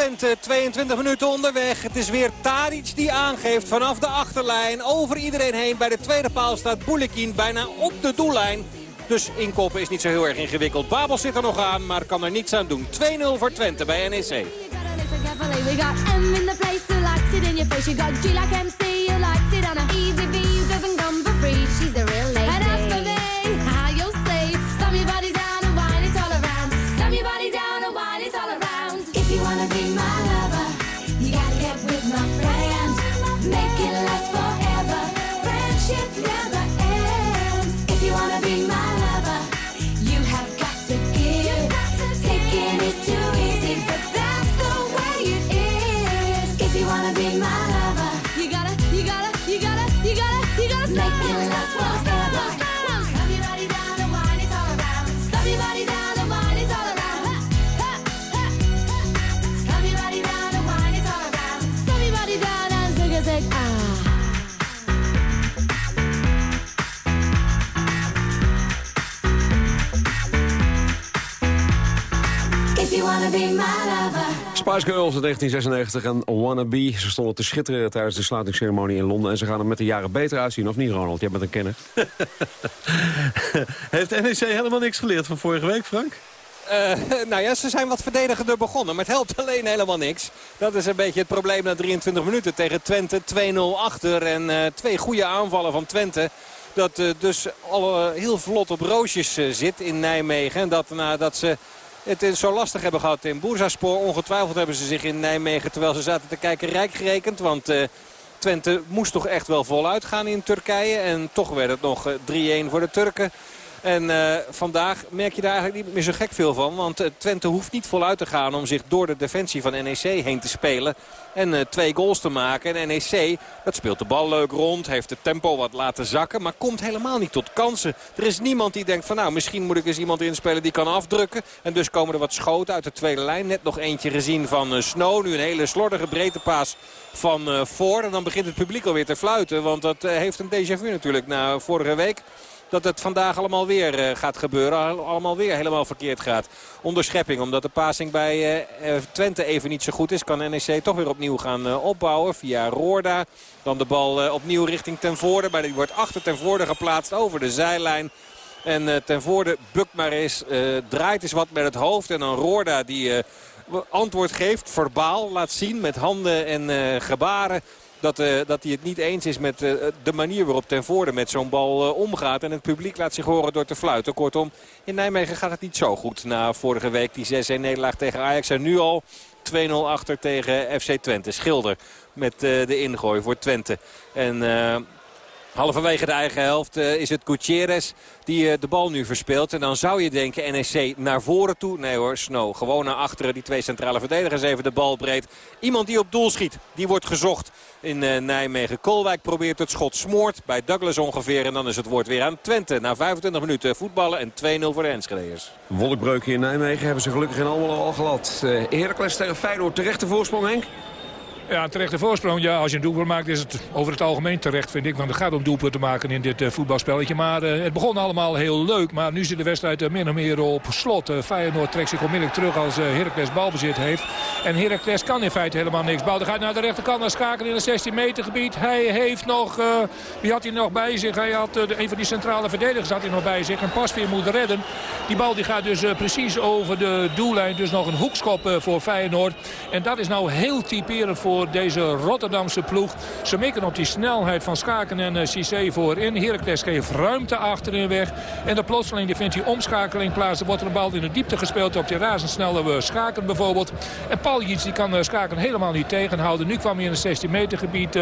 Twente, 22 minuten onderweg. Het is weer Tadic die aangeeft vanaf de achterlijn. Over iedereen heen. Bij de tweede paal staat Boulekin bijna op de doellijn. Dus inkopen is niet zo heel erg ingewikkeld. Babel zit er nog aan, maar kan er niets aan doen. 2-0 voor Twente bij NEC. Spice Girls in 1996 en Wannabe. Ze stonden te schitteren tijdens de sluitingsceremonie in Londen. En ze gaan er met de jaren beter uitzien, of niet Ronald? Jij bent een kenner. Heeft NEC helemaal niks geleerd van vorige week, Frank? Uh, nou ja, ze zijn wat verdedigender begonnen. Maar het helpt alleen helemaal niks. Dat is een beetje het probleem na 23 minuten tegen Twente. 2-0 achter en uh, twee goede aanvallen van Twente. Dat uh, dus al heel vlot op roosjes zit in Nijmegen. En dat nadat ze het zo lastig hebben gehad in Boersaspoor. Ongetwijfeld hebben ze zich in Nijmegen, terwijl ze zaten te kijken, rijk gerekend. Want Twente moest toch echt wel voluit gaan in Turkije. En toch werd het nog 3-1 voor de Turken. En uh, vandaag merk je daar eigenlijk niet meer zo gek veel van. Want uh, Twente hoeft niet voluit te gaan om zich door de defensie van NEC heen te spelen. En uh, twee goals te maken. En NEC, dat speelt de bal leuk rond. Heeft het tempo wat laten zakken. Maar komt helemaal niet tot kansen. Er is niemand die denkt van nou misschien moet ik eens iemand inspelen die kan afdrukken. En dus komen er wat schoten uit de tweede lijn. Net nog eentje gezien van Snow. Nu een hele slordige breedtepaas van Ford. En dan begint het publiek alweer te fluiten. Want dat heeft een déjà vu natuurlijk na vorige week dat het vandaag allemaal weer uh, gaat gebeuren. Allemaal weer helemaal verkeerd gaat. Onderschepping, omdat de passing bij uh, Twente even niet zo goed is... kan NEC toch weer opnieuw gaan opbouwen via Roorda. Dan de bal opnieuw richting Ten Voorde. Maar die wordt achter Ten Voorde geplaatst over de zijlijn. En Ten Voorde bukt maar eens, draait eens wat met het hoofd. En dan Roorda die antwoord geeft, verbaal, laat zien met handen en gebaren dat, uh, dat hij het niet eens is met uh, de manier waarop Ten Voorde met zo'n bal uh, omgaat. En het publiek laat zich horen door te fluiten. Kortom, in Nijmegen gaat het niet zo goed. Na vorige week die 6-1 nederlaag tegen Ajax. En nu al 2-0 achter tegen FC Twente. Schilder met de ingooi voor Twente. En Halverwege de eigen helft uh, is het Gutierrez die uh, de bal nu verspeelt. En dan zou je denken NEC naar voren toe. Nee hoor, Snow gewoon naar achteren. Die twee centrale verdedigers even de bal breed. Iemand die op doel schiet, die wordt gezocht in uh, Nijmegen. Kolwijk probeert het schot smoort bij Douglas ongeveer. En dan is het woord weer aan Twente. Na 25 minuten voetballen en 2-0 voor de Enschedeers. Wolkbreuk in Nijmegen hebben ze gelukkig in allemaal al gehad. Uh, Heracles tegen Feyenoord terechte voorsprong Henk? Ja, terechte voorsprong. Ja, als je een doelpunt maakt is het over het algemeen terecht, vind ik. Want het gaat om doelpunten te maken in dit uh, voetbalspelletje. Maar uh, het begon allemaal heel leuk. Maar nu zit de wedstrijd uh, min of meer op slot. Feyenoord trekt zich onmiddellijk terug als Heracles balbezit heeft. En Heracles kan in feite helemaal niks. Bal gaat naar de rechterkant, naar Schaken in het 16 meter gebied. Hij heeft nog, wie had hij nog bij zich? Hij had een van die centrale verdedigers had hij nog bij zich. En Pasveer moet redden. Die bal die gaat dus precies over de doellijn. Dus nog een hoekschop voor Feyenoord. En dat is nou heel typerend voor voor deze Rotterdamse ploeg. Ze mikken op die snelheid van Schaken en uh, Cissé voorin. Heracles geeft ruimte achterin weg. En de plotseling die vindt die omschakeling plaats. Er wordt een bal in de diepte gespeeld op die razendsnelle uh, Schaken bijvoorbeeld. En Paljic die kan uh, Schaken helemaal niet tegenhouden. Nu kwam hij in het 16 meter gebied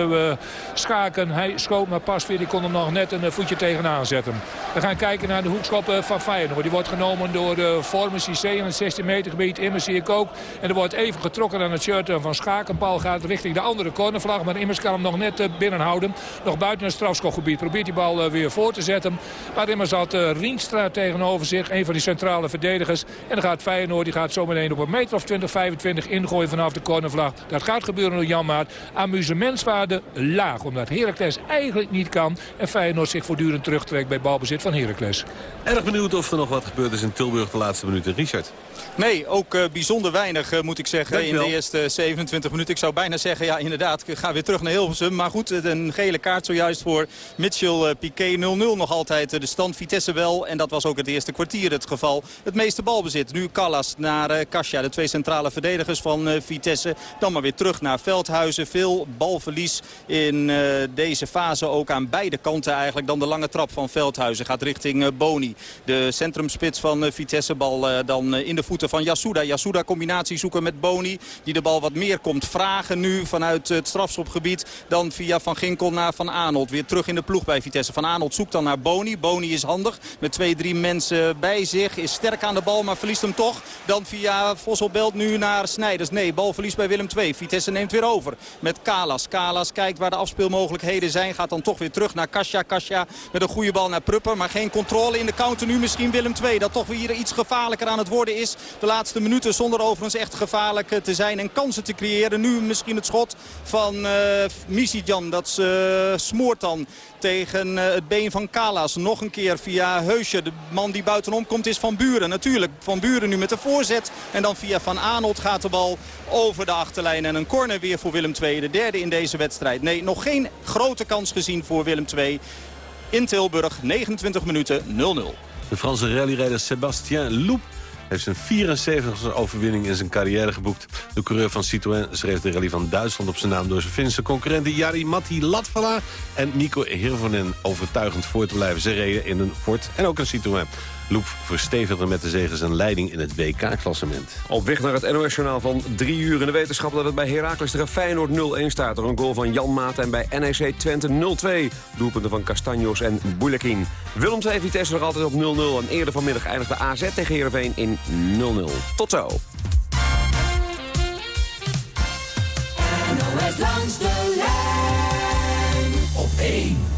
Schaken. Hij schoot maar pas weer. Die kon er nog net een voetje tegenaan zetten. We gaan kijken naar de hoekschop van Feyenoord. Die wordt genomen door de Vormen Cissé in het 16 meter gebied. Immers zie ik ook. En er wordt even getrokken aan het shirt van Schaken. Paul gaat richting de andere cornervlag. Maar Immers kan hem nog net eh, binnenhouden. Nog buiten het strafschopgebied. Probeert die bal eh, weer voor te zetten. Maar Immers had eh, Rienstra tegenover zich. Een van die centrale verdedigers. En dan gaat Feyenoord. Die gaat zo meteen op een meter of 20, 25 ingooien vanaf de cornervlag. Dat gaat gebeuren door Jan Maat. Amusementswaarde laag. Omdat Heracles eigenlijk niet kan. En Feyenoord zich voortdurend terugtrekt bij balbezit van Heracles. Erg benieuwd of er nog wat gebeurd is in Tilburg de laatste minuten. Richard. Nee, ook uh, bijzonder weinig uh, moet ik zeggen Dankjewel. in de eerste 27 minuten. Ik zou bijna zeggen, ja inderdaad, ik ga weer terug naar Hilversum. Maar goed, een gele kaart zojuist voor Mitchell Piquet 0-0 nog altijd de stand. Vitesse wel en dat was ook het eerste kwartier het geval. Het meeste balbezit. Nu Callas naar Kasia, de twee centrale verdedigers van Vitesse. Dan maar weer terug naar Veldhuizen. Veel balverlies in deze fase ook aan beide kanten eigenlijk. Dan de lange trap van Veldhuizen gaat richting Boni. De centrumspits van Vitesse bal dan in de voeten van Yasuda. Yasuda combinatie zoeken met Boni. Die de bal wat meer komt vragen nu vanuit het strafschopgebied. Dan via Van Ginkel naar Van Aanholt. Weer terug in de ploeg bij Vitesse. Van Aanholt zoekt dan naar Boni. Boni is handig met twee, drie mensen bij zich. Is sterk aan de bal, maar verliest hem toch. Dan via Vosselbelt nu naar Snijders. Nee, balverlies bij Willem II. Vitesse neemt weer over met Kalas. Kalas kijkt waar de afspeelmogelijkheden zijn. Gaat dan toch weer terug naar Kasia. Kasia met een goede bal naar Prupper. Maar geen controle in de counter nu. Misschien Willem II dat toch weer iets gevaarlijker aan het worden is. De laatste minuten zonder overigens echt gevaarlijk te zijn en kansen te creëren. Nu misschien het schot van uh. Dat uh, smoort dan tegen het been van Kalas. Nog een keer via Heusje. De man die buitenom komt is Van Buren. Natuurlijk Van Buren nu met de voorzet. En dan via Van Aanholt gaat de bal over de achterlijn. En een corner weer voor Willem II. De derde in deze wedstrijd. Nee, nog geen grote kans gezien voor Willem II. In Tilburg, 29 minuten 0-0. De Franse rallyrijder Sébastien Loup heeft zijn 74e overwinning in zijn carrière geboekt. De coureur van Citroën schreef de rally van Duitsland op zijn naam... door zijn Finse concurrenten Jari Matti Latvala en Nico Hirvonen overtuigend voor te blijven. Ze reden in een Ford en ook een Citroën. Loep verstevigde met de zegen zijn leiding in het WK-klassement. Op weg naar het NOS-journaal van drie uur in de wetenschap... dat het bij Heracles tegen Feyenoord 0-1 staat. Door een goal van Jan Maat en bij NEC Twente 0-2. Doelpunten van Castanjos en Boulekin. Willem II Vitesse nog altijd op 0-0. En eerder vanmiddag eindigde AZ tegen Heerenveen in 0-0. Tot zo. NOS langs de lijn op 1.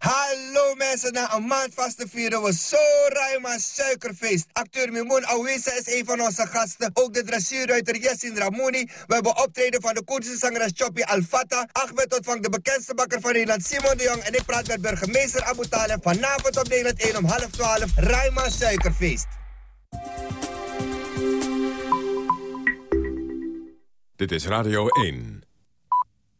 Hallo mensen, na een maand vast te vieren we zo ruim aan suikerfeest. Acteur Mimoun Awisa is een van onze gasten. Ook de dressuurruiter Yassin Ramouni. We hebben optreden van de Koerdische zangeres Choppy Al-Fata. Ahmed ontvangt de bekendste bakker van Nederland Simon de Jong. En ik praat met burgemeester Abu Taleb. Vanavond op Nederland 1 om half 12. Ruim aan suikerfeest. Dit is Radio 1.